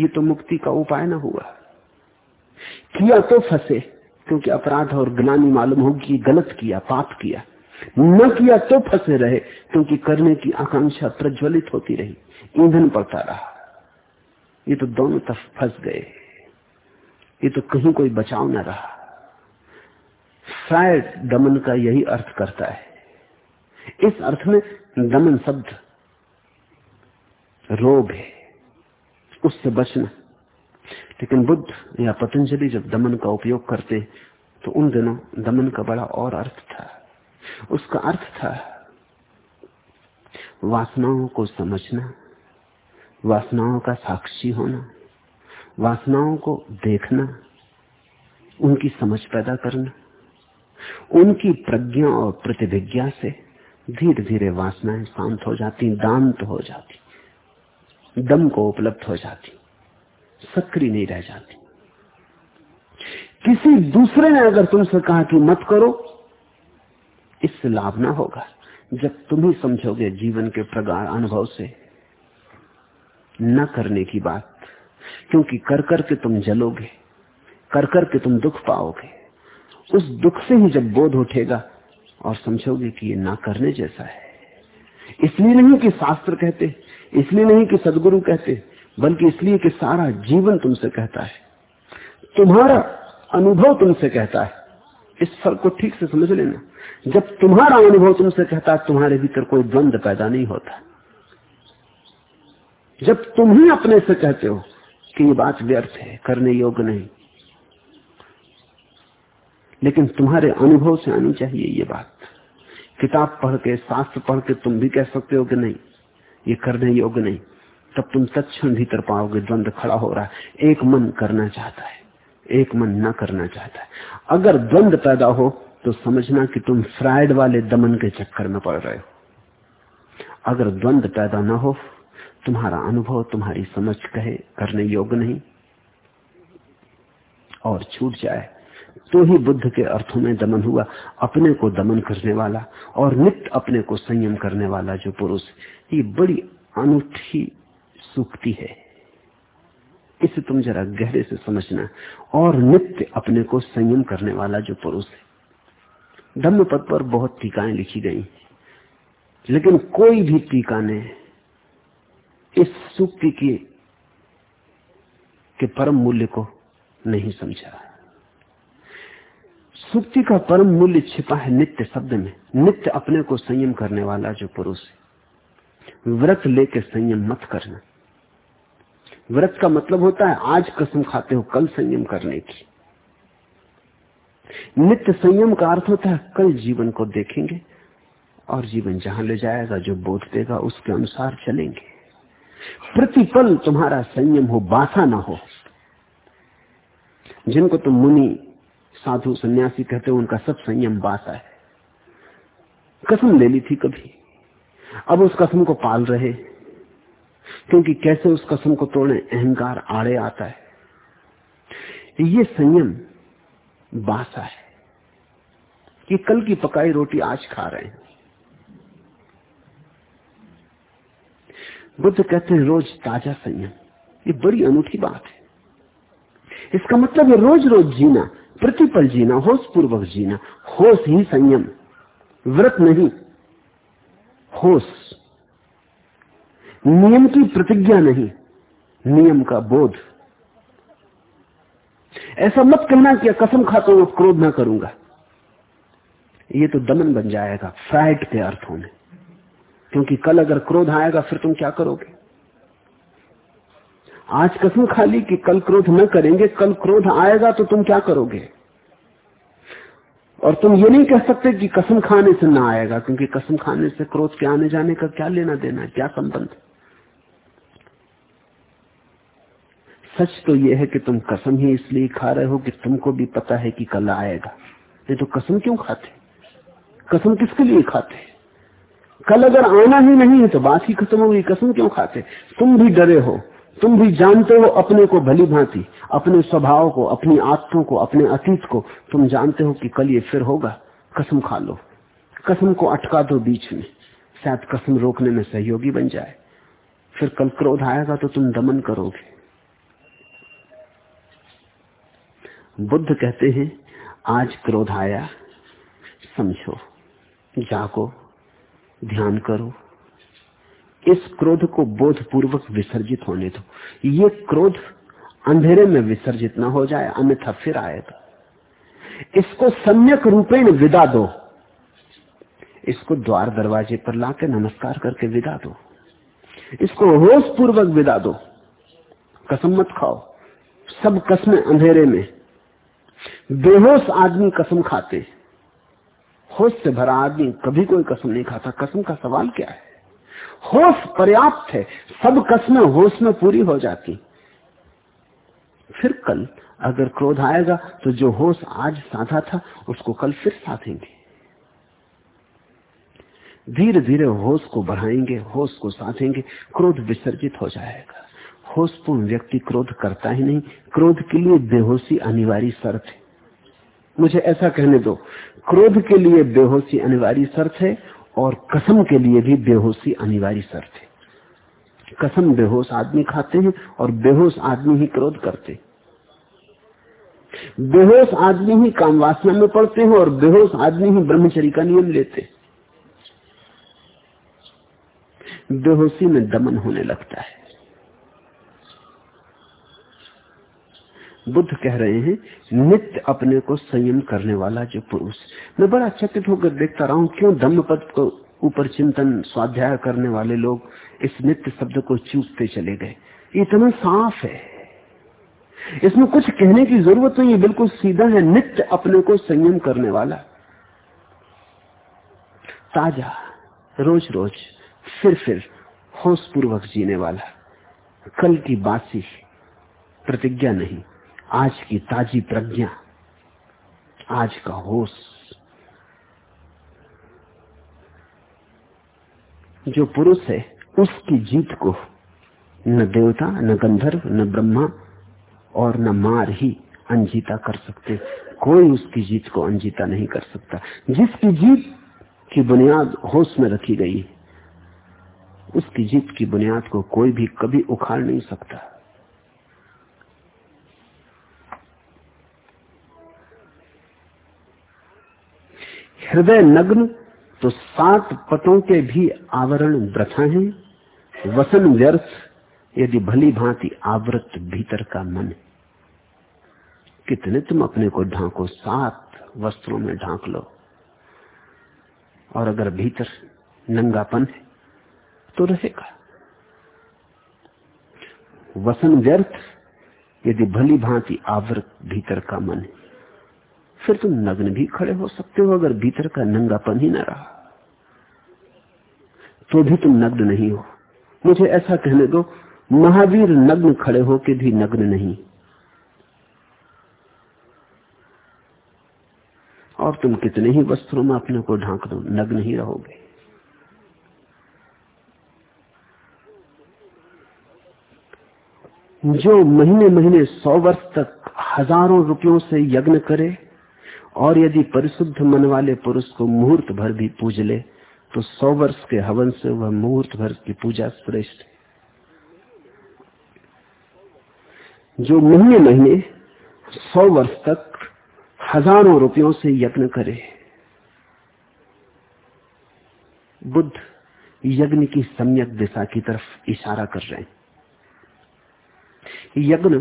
ये तो मुक्ति का उपाय ना हुआ। किया तो फंसे। क्योंकि अपराध और ग्लानी मालूम होगी, गलत किया, पाप किया। न किया तो फंसे रहे, क्योंकि करने की आकांक्षा प्रज्वलित होती रही, ईंधन पड़ता रहा। ये तो दोनों तरफ़ फंस गए। ये तो कहीं कोई बचाव न रहा। शायद दमन का यही अर्थ करता है। इस अर्थ में दमन शब्द रोग है। उससे बचना लेकिन बुद्ध या पतंजलि जब दमन का उपयोग करते तो उन दिनों दमन का बड़ा और अर्थ था। उसका अर्थ था वासनाओं को समझना, वासनाओं का साक्षी होना, वासनाओं को देखना, उनकी समझ पैदा करना, उनकी प्रज्ञा और प्रतिभिज्ञा से धीरे धीरे वासनाएँ शांत हो जाती, दांत हो जाती, दम को उपलब्ध हो जाती। सक्रिय नहीं रह जाती। किसी दूसरे ने अगर तुमसे कहा कि मत करो, इससे लाभ ना होगा। जब तुम ही समझोगे जीवन के प्रगाढ़ अनुभव से, न करने की बात, क्योंकि कर कर के तुम जलोगे कर कर के तुम दुख पाओगे। उस दुख से ही जब बोध उठेगा और समझोगे कि ये ना करने जैसा है। इसलिए नहीं कि शास्त्र कहते, इसलिए नहीं कि सदगुरु कहते बल्कि इसलिए कि सारा जीवन तुमसे कहता है। तुम्हारा अनुभव तुमसे कहता है। इस फ़र्क को ठीक से समझ लेना। जब तुम्हारा अनुभव तुमसे कहता है, तुम्हारे भीतर कोई द्वंद पैदा नहीं होता। जब तुम ही अपने से कहते हो कि ये बात व्यर्थ है, करने योग्य नहीं। लेकिन तुम्हारे अनुभव से आनी चाहिए ये बात। किताब पढ़ के, शास्त्र पढ़ के तुम भी कह सकते हो कि नहीं, ये करने योग्य नहीं। तब तुम तत्क्षण भीतर पाओगे, द्वंद खड़ा हो रहा है। एक मन करना चाहता है, एक मन न करना चाहता है। अगर द्वंद पैदा हो तो समझना कि तुम फ्राइड वाले दमन के चक्कर में पड़ रहे हो। अगर द्वंद पैदा न हो, तुम्हारा अनुभव, तुम्हारी समझ कहे, करने योग्य नहीं। और छूट जाए तो ही बुद्ध के अर्थों में दमन हुआ, अपने को दमन करने वाला और नित्य अपने को संयम करने वाला जो पुरुष, ये बड़ी अनूठी सूक्ति है। इसे तुम जरा गहरे से समझना। और नित्य अपने को संयम करने वाला जो पुरुष है। धम्म पद पर बहुत टीकाएँ लिखी गई। लेकिन कोई भी टीका ने इस सूक्ति की, के परम मूल्य को नहीं समझा। सुक्ति का परम मूल्य छिपा है नित्य शब्द में। नित्य अपने को संयम करने वाला जो पुरुष है, व्रत लेके संयम मत करना। व्रत का मतलब होता है, आज कसम खाते हो, कल संयम करने की। नित्य संयम का अर्थ होता है, कल जीवन को देखेंगे, और जीवन जहाँ ले जाएगा, जो बोध देगा, उसके अनुसार चलेंगे। प्रतिपल तुम्हारा संयम हो, बासा ना हो। जिनको तुम मुनि, साधु, सन्यासी कहते हो, उनका सब संयम बासा है। कसम ले ली थी कभी। अब उस कसम को पाल रहे क्योंकि कैसे उस कसम को तोड़े? अहंकार आड़े आता है। ये संयम बासा है कि कल की पकाई रोटी आज खा रहे हैं। बुद्ध कहते हैं, रोज ताज़ा संयम। ये बड़ी अनूठी बात है। इसका मतलब है रोज रोज जीना, प्रतिपल जीना होश पूर्वक जीना, होश ही संयम। व्रत नहीं, होश। नियम की प्रतिज्ञा नहीं, नियम का बोध। ऐसा मत कहना कि कसम खाता हूँ क्रोध ना करूँगा। ये तो दमन बन जाएगा, फ्राइड के अर्थों में। क्योंकि कल अगर क्रोध आएगा, फिर तुम क्या करोगे? आज कसम खा ली कि कल क्रोध न करेंगे, कल क्रोध आएगा तो तुम क्या करोगे? और तुम ये नहीं कह सकते कि कसम खाने से ना आएगा, क्योंकि कसम खाने से क्रोध के आने जाने का क्या लेना देना क्या संबंध? सच तो यह है कि तुम कसम ही इसलिए खा रहे हो कि तुमको भी पता है कि कल आएगा। नहीं तो कसम क्यों खाते? कसम किसके लिए खाते? कल अगर आना ही नहीं है तो बात ही खत्म होगी कसम क्यों खाते? तुम भी डरे हो, तुम भी जानते हो अपने को भली भांति, अपने स्वभाव को, अपनी आत्तों को, अपने अतीत को। तुम जानते हो कि कल ये फिर होगा, कसम खा लो। कसम को अटका दो बीच में। शायद कसम रोकने में सहयोगी बन जाए। फिर कल क्रोध आएगा तो तुम दमन करोगे। बुद्ध कहते हैं, आज क्रोध आया समझो, जागो, ध्यान करो। इस क्रोध को बोधपूर्वक विसर्जित होने दो। ये क्रोध अंधेरे में विसर्जित ना हो जाए, अन्यथा फिर आएगा इसको सम्यक रूपेण विदा दो। इसको द्वार दरवाजे पर लाके नमस्कार करके विदा दो। इसको होश पूर्वक विदा दो। कसम मत खाओ। सब कसमें अंधेरे में। बेहोश आदमी कसम खाते होश से भरा आदमी कभी कोई कसम नहीं खाता। कसम का सवाल क्या है? होश पर्याप्त है। सब कसमें होश में पूरी हो जाती। फिर कल अगर क्रोध आएगा तो जो होश आज साधा था, उसको कल फिर साधेंगे। धीरे धीरे होश को बढ़ाएँगे, होश को साधेंगे। क्रोध विसर्जित हो जाएगा। होशपूर्ण व्यक्ति क्रोध करता ही नहीं। क्रोध के लिए बेहोशी अनिवार्य शर्त है। मुझे ऐसा कहने दो, क्रोध के लिए बेहोशी अनिवार्य शर्त है और कसम के लिए भी बेहोशी अनिवार्य शर्त है। कसम बेहोश आदमी खाते हैं और बेहोश आदमी ही क्रोध करते बेहोश आदमी ही काम वासना में पड़ते हैं और बेहोश आदमी ही ब्रह्मचरी का नियम लेते बेहोशी में दमन होने लगता है। बुद्ध कह रहे हैं, नित्य अपने को संयम करने वाला जो पुरुष। मैं बड़ा चकित होकर देखता रहा हूँ, क्यों धम्म पद को ऊपर चिंतन, स्वाध्याय करने वाले लोग इस नित्य शब्द को चूकते चले गए। इतना साफ़ है। इसमें कुछ कहने की ज़रूरत नहीं है, बिल्कुल सीधा है, नित्य अपने को संयम करने वाला। ताज़ा रोज रोज फिर फिर होश पूर्वक जीने वाला, कल की बासी, प्रतिज्ञा नहीं। आज की ताजी प्रज्ञा, आज का होश, जो पुरुष है, उसकी जीत को न देवता, न गंधर्व, न ब्रह्मा और न मार ही अनजीता कर सकते। कोई उसकी जीत को अनजीता नहीं कर सकता। जिसकी जीत की बुनियाद होश में रखी गई, उसकी जीत की बुनियाद को कोई भी कभी उखाड़ नहीं सकता। हृदय नग्न तो सात पटों के भी आवरण व्रथा हैं। वसन व्यर्थ, यदि भली भांति आवृत भीतर का मन कितने तुम अपने को ढांको, सात वस्त्रों में ढांक लो। और अगर भीतर नंगापन है तो रहेगा। वसन व्यर्थ, यदि भली भांति आवृत भीतर का मन है। फिर तुम नग्न भी खड़े हो सकते हो, अगर भीतर का नंगापन ही न रहा। तो भी तुम नग्न नहीं हो। मुझे ऐसा कहने दो, महावीर नग्न खड़े होके भी नग्न नहीं। और तुम कितने ही वस्त्रों में अपने को ढांक दो, नग्न ही रहोगे। जो महीने महीने सौ वर्ष तक हज़ारों रुपयों से यज्ञ करे और यदि परिशुद्ध मन वाले पुरुष को मुहूर्त भर भी पूज ले तो सौ वर्ष के हवन से वह मुहूर्त भर की पूजा श्रेष्ठ जो महीने महीने, सौ वर्ष तक हज़ारों रुपयों से यज्ञ करे। बुद्ध यज्ञ की सम्यक दिशा की तरफ़ इशारा कर रहे हैं। यज्ञ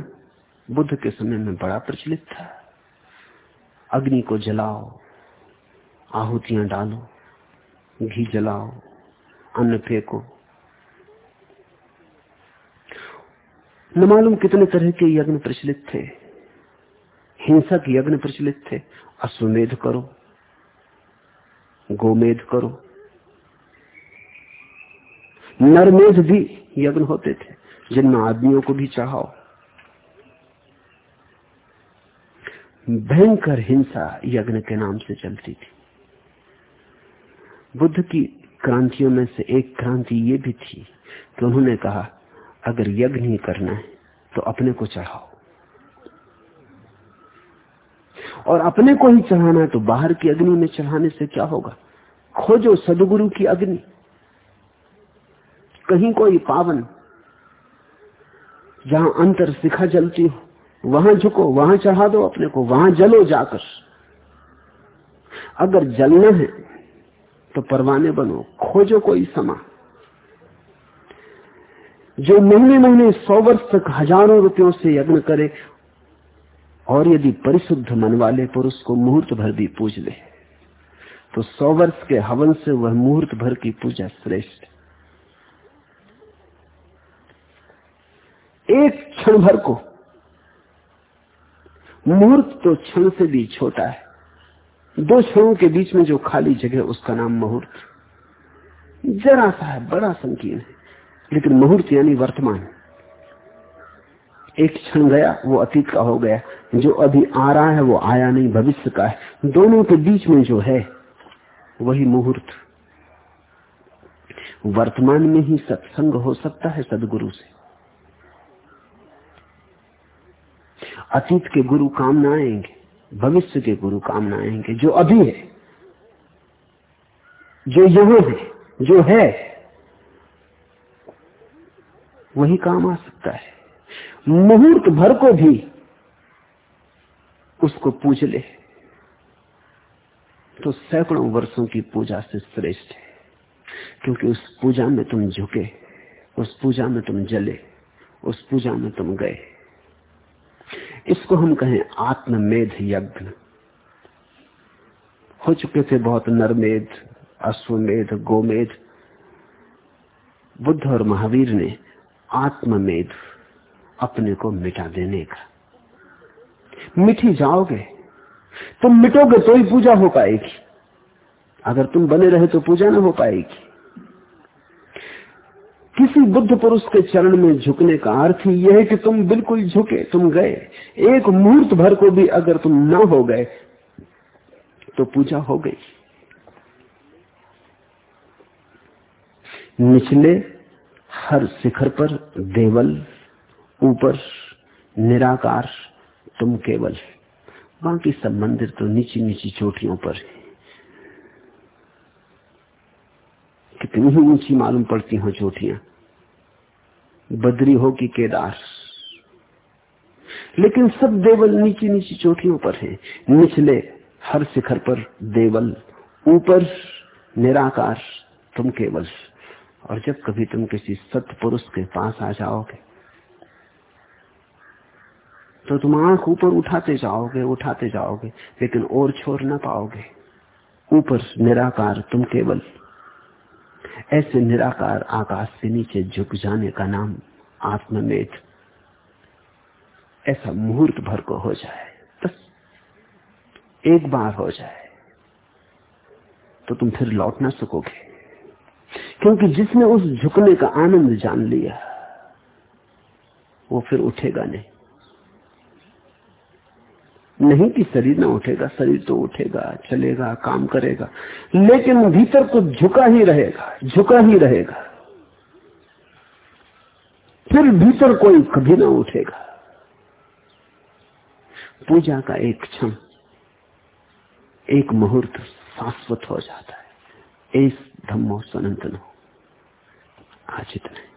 बुद्ध के समय में बड़ा प्रचलित था। अग्नि को जलाओ, आहुतियाँ डालो, घी जलाओ, अन्न फेंको। न मालूम कितने तरह के यज्ञ प्रचलित थे। हिंसक यज्ञ प्रचलित थे। अश्वमेध करो, गोमेध करो। नरमेध भी यज्ञ होते थे, जिनमें आदमियों को भी चढ़ाओ। भयंकर हिंसा यज्ञ के नाम से चलती थी। बुद्ध की क्रांतियों में से एक क्रांति ये भी थी कि उन्होंने कहा, अगर यज्ञ नहीं करना है तो अपने को चढ़ाओ। और अपने को ही चढ़ाना है तो बाहर की अग्नि में चढ़ाने से क्या होगा? खोजो सदगुरु की अग्नि। कहीं कोई पावन जहाँ अंतर शिखा जलती हो वहाँ झुको, वहाँ चढ़ा दो अपने को, वहाँ जलो जाकर। अगर जलना है तो परवाने बनो, खोजो कोई समा। जो महीने महीने सौ वर्ष तक हज़ारों रुपयों से यज्ञ करे, और यदि परिशुद्ध मन वाले पुरुष को मुहूर्त भर भी पूज ले तो सौ वर्ष के हवन से वह मुहूर्त भर की पूजा श्रेष्ठ। एक क्षण भर को मुहूर्त तो क्षण से भी छोटा है। दो क्षणों के बीच में जो खाली जगह उसका नाम मुहूर्त। जरा सा है, बड़ा संकीर्ण है, लेकिन मुहूर्त यानी वर्तमान। एक क्षण गया, वो अतीत का हो गया। जो अभी आ रहा है, वो आया नहीं, भविष्य का है। दोनों के बीच में जो है, वही मुहूर्त। वर्तमान में ही सत्संग हो सकता है, सदगुरु से। अतीत के गुरु काम ना आएँगे, भविष्य के गुरु काम ना आएँगे, जो अभी है, जो यहाँ है, जो है, वही काम आ सकता है। मुहूर्त भर को भी उसको पूज ले। तो सैकड़ों वर्षों की पूजा से श्रेष्ठ है, क्योंकि उस पूजा में तुम झुके, उस पूजा में तुम जले, उस पूजा में तुम गए। इसको हम कहें आत्ममेध यज्ञ। हो चुके थे बहुत नरमेध, अश्वमेध, गोमेध। बुद्ध और महावीर ने आत्ममेध अपने को मिटा देने का। मिठी जाओगे, तुम मिटोगे तो ही पूजा हो पाएगी। अगर तुम बने रहे तो पूजा ना हो पाएगी। किसी बुद्ध पुरुष के चरण में झुकने का अर्थ ही यह है कि तुम बिल्कुल झुके, तुम गए। एक मुहूर्त भर को भी अगर तुम न हो गए तो पूजा हो गई। निचले हर शिखर पर देवल, ऊपर निराकार, तुम केवल बाकी सब मंदिर तो नीची नीची चोटियों पर कितनी ही ऊँची मालूम पड़ती हो चोटियाँ। बद्री हो कि केदार। लेकिन सब देवल नीचे नीचे चोटियों पर हैं। निचले हर शिखर पर देवल, ऊपर निराकार, तुम केवल। और जब कभी तुम किसी सत्य पुरुष के पास आ जाओगे तो तुम आँख ऊपर उठाते जाओगे उठाते जाओगे, लेकिन और छोड़ ना पाओगे। ऊपर निराकार, तुम केवल। ऐसे निराकार आकाश से नीचे झुक जाने का नाम आत्ममेध। ऐसा मुहूर्त भर को हो जाए, बस एक बार हो जाए तो तुम फिर लौट ना सकोगे। क्योंकि जिसने उस झुकने का आनंद जान लिया, वो फिर उठेगा नहीं। नहीं कि शरीर ना उठेगा, शरीर तो उठेगा, चलेगा, काम करेगा, लेकिन भीतर तो झुका ही रहेगा, झुका ही रहेगा। फिर भीतर कोई कभी ना उठेगा। पूजा का एक क्षण, एक मुहूर्त शाश्वत हो जाता है। इस धम्मो सनातन हो। आज इतने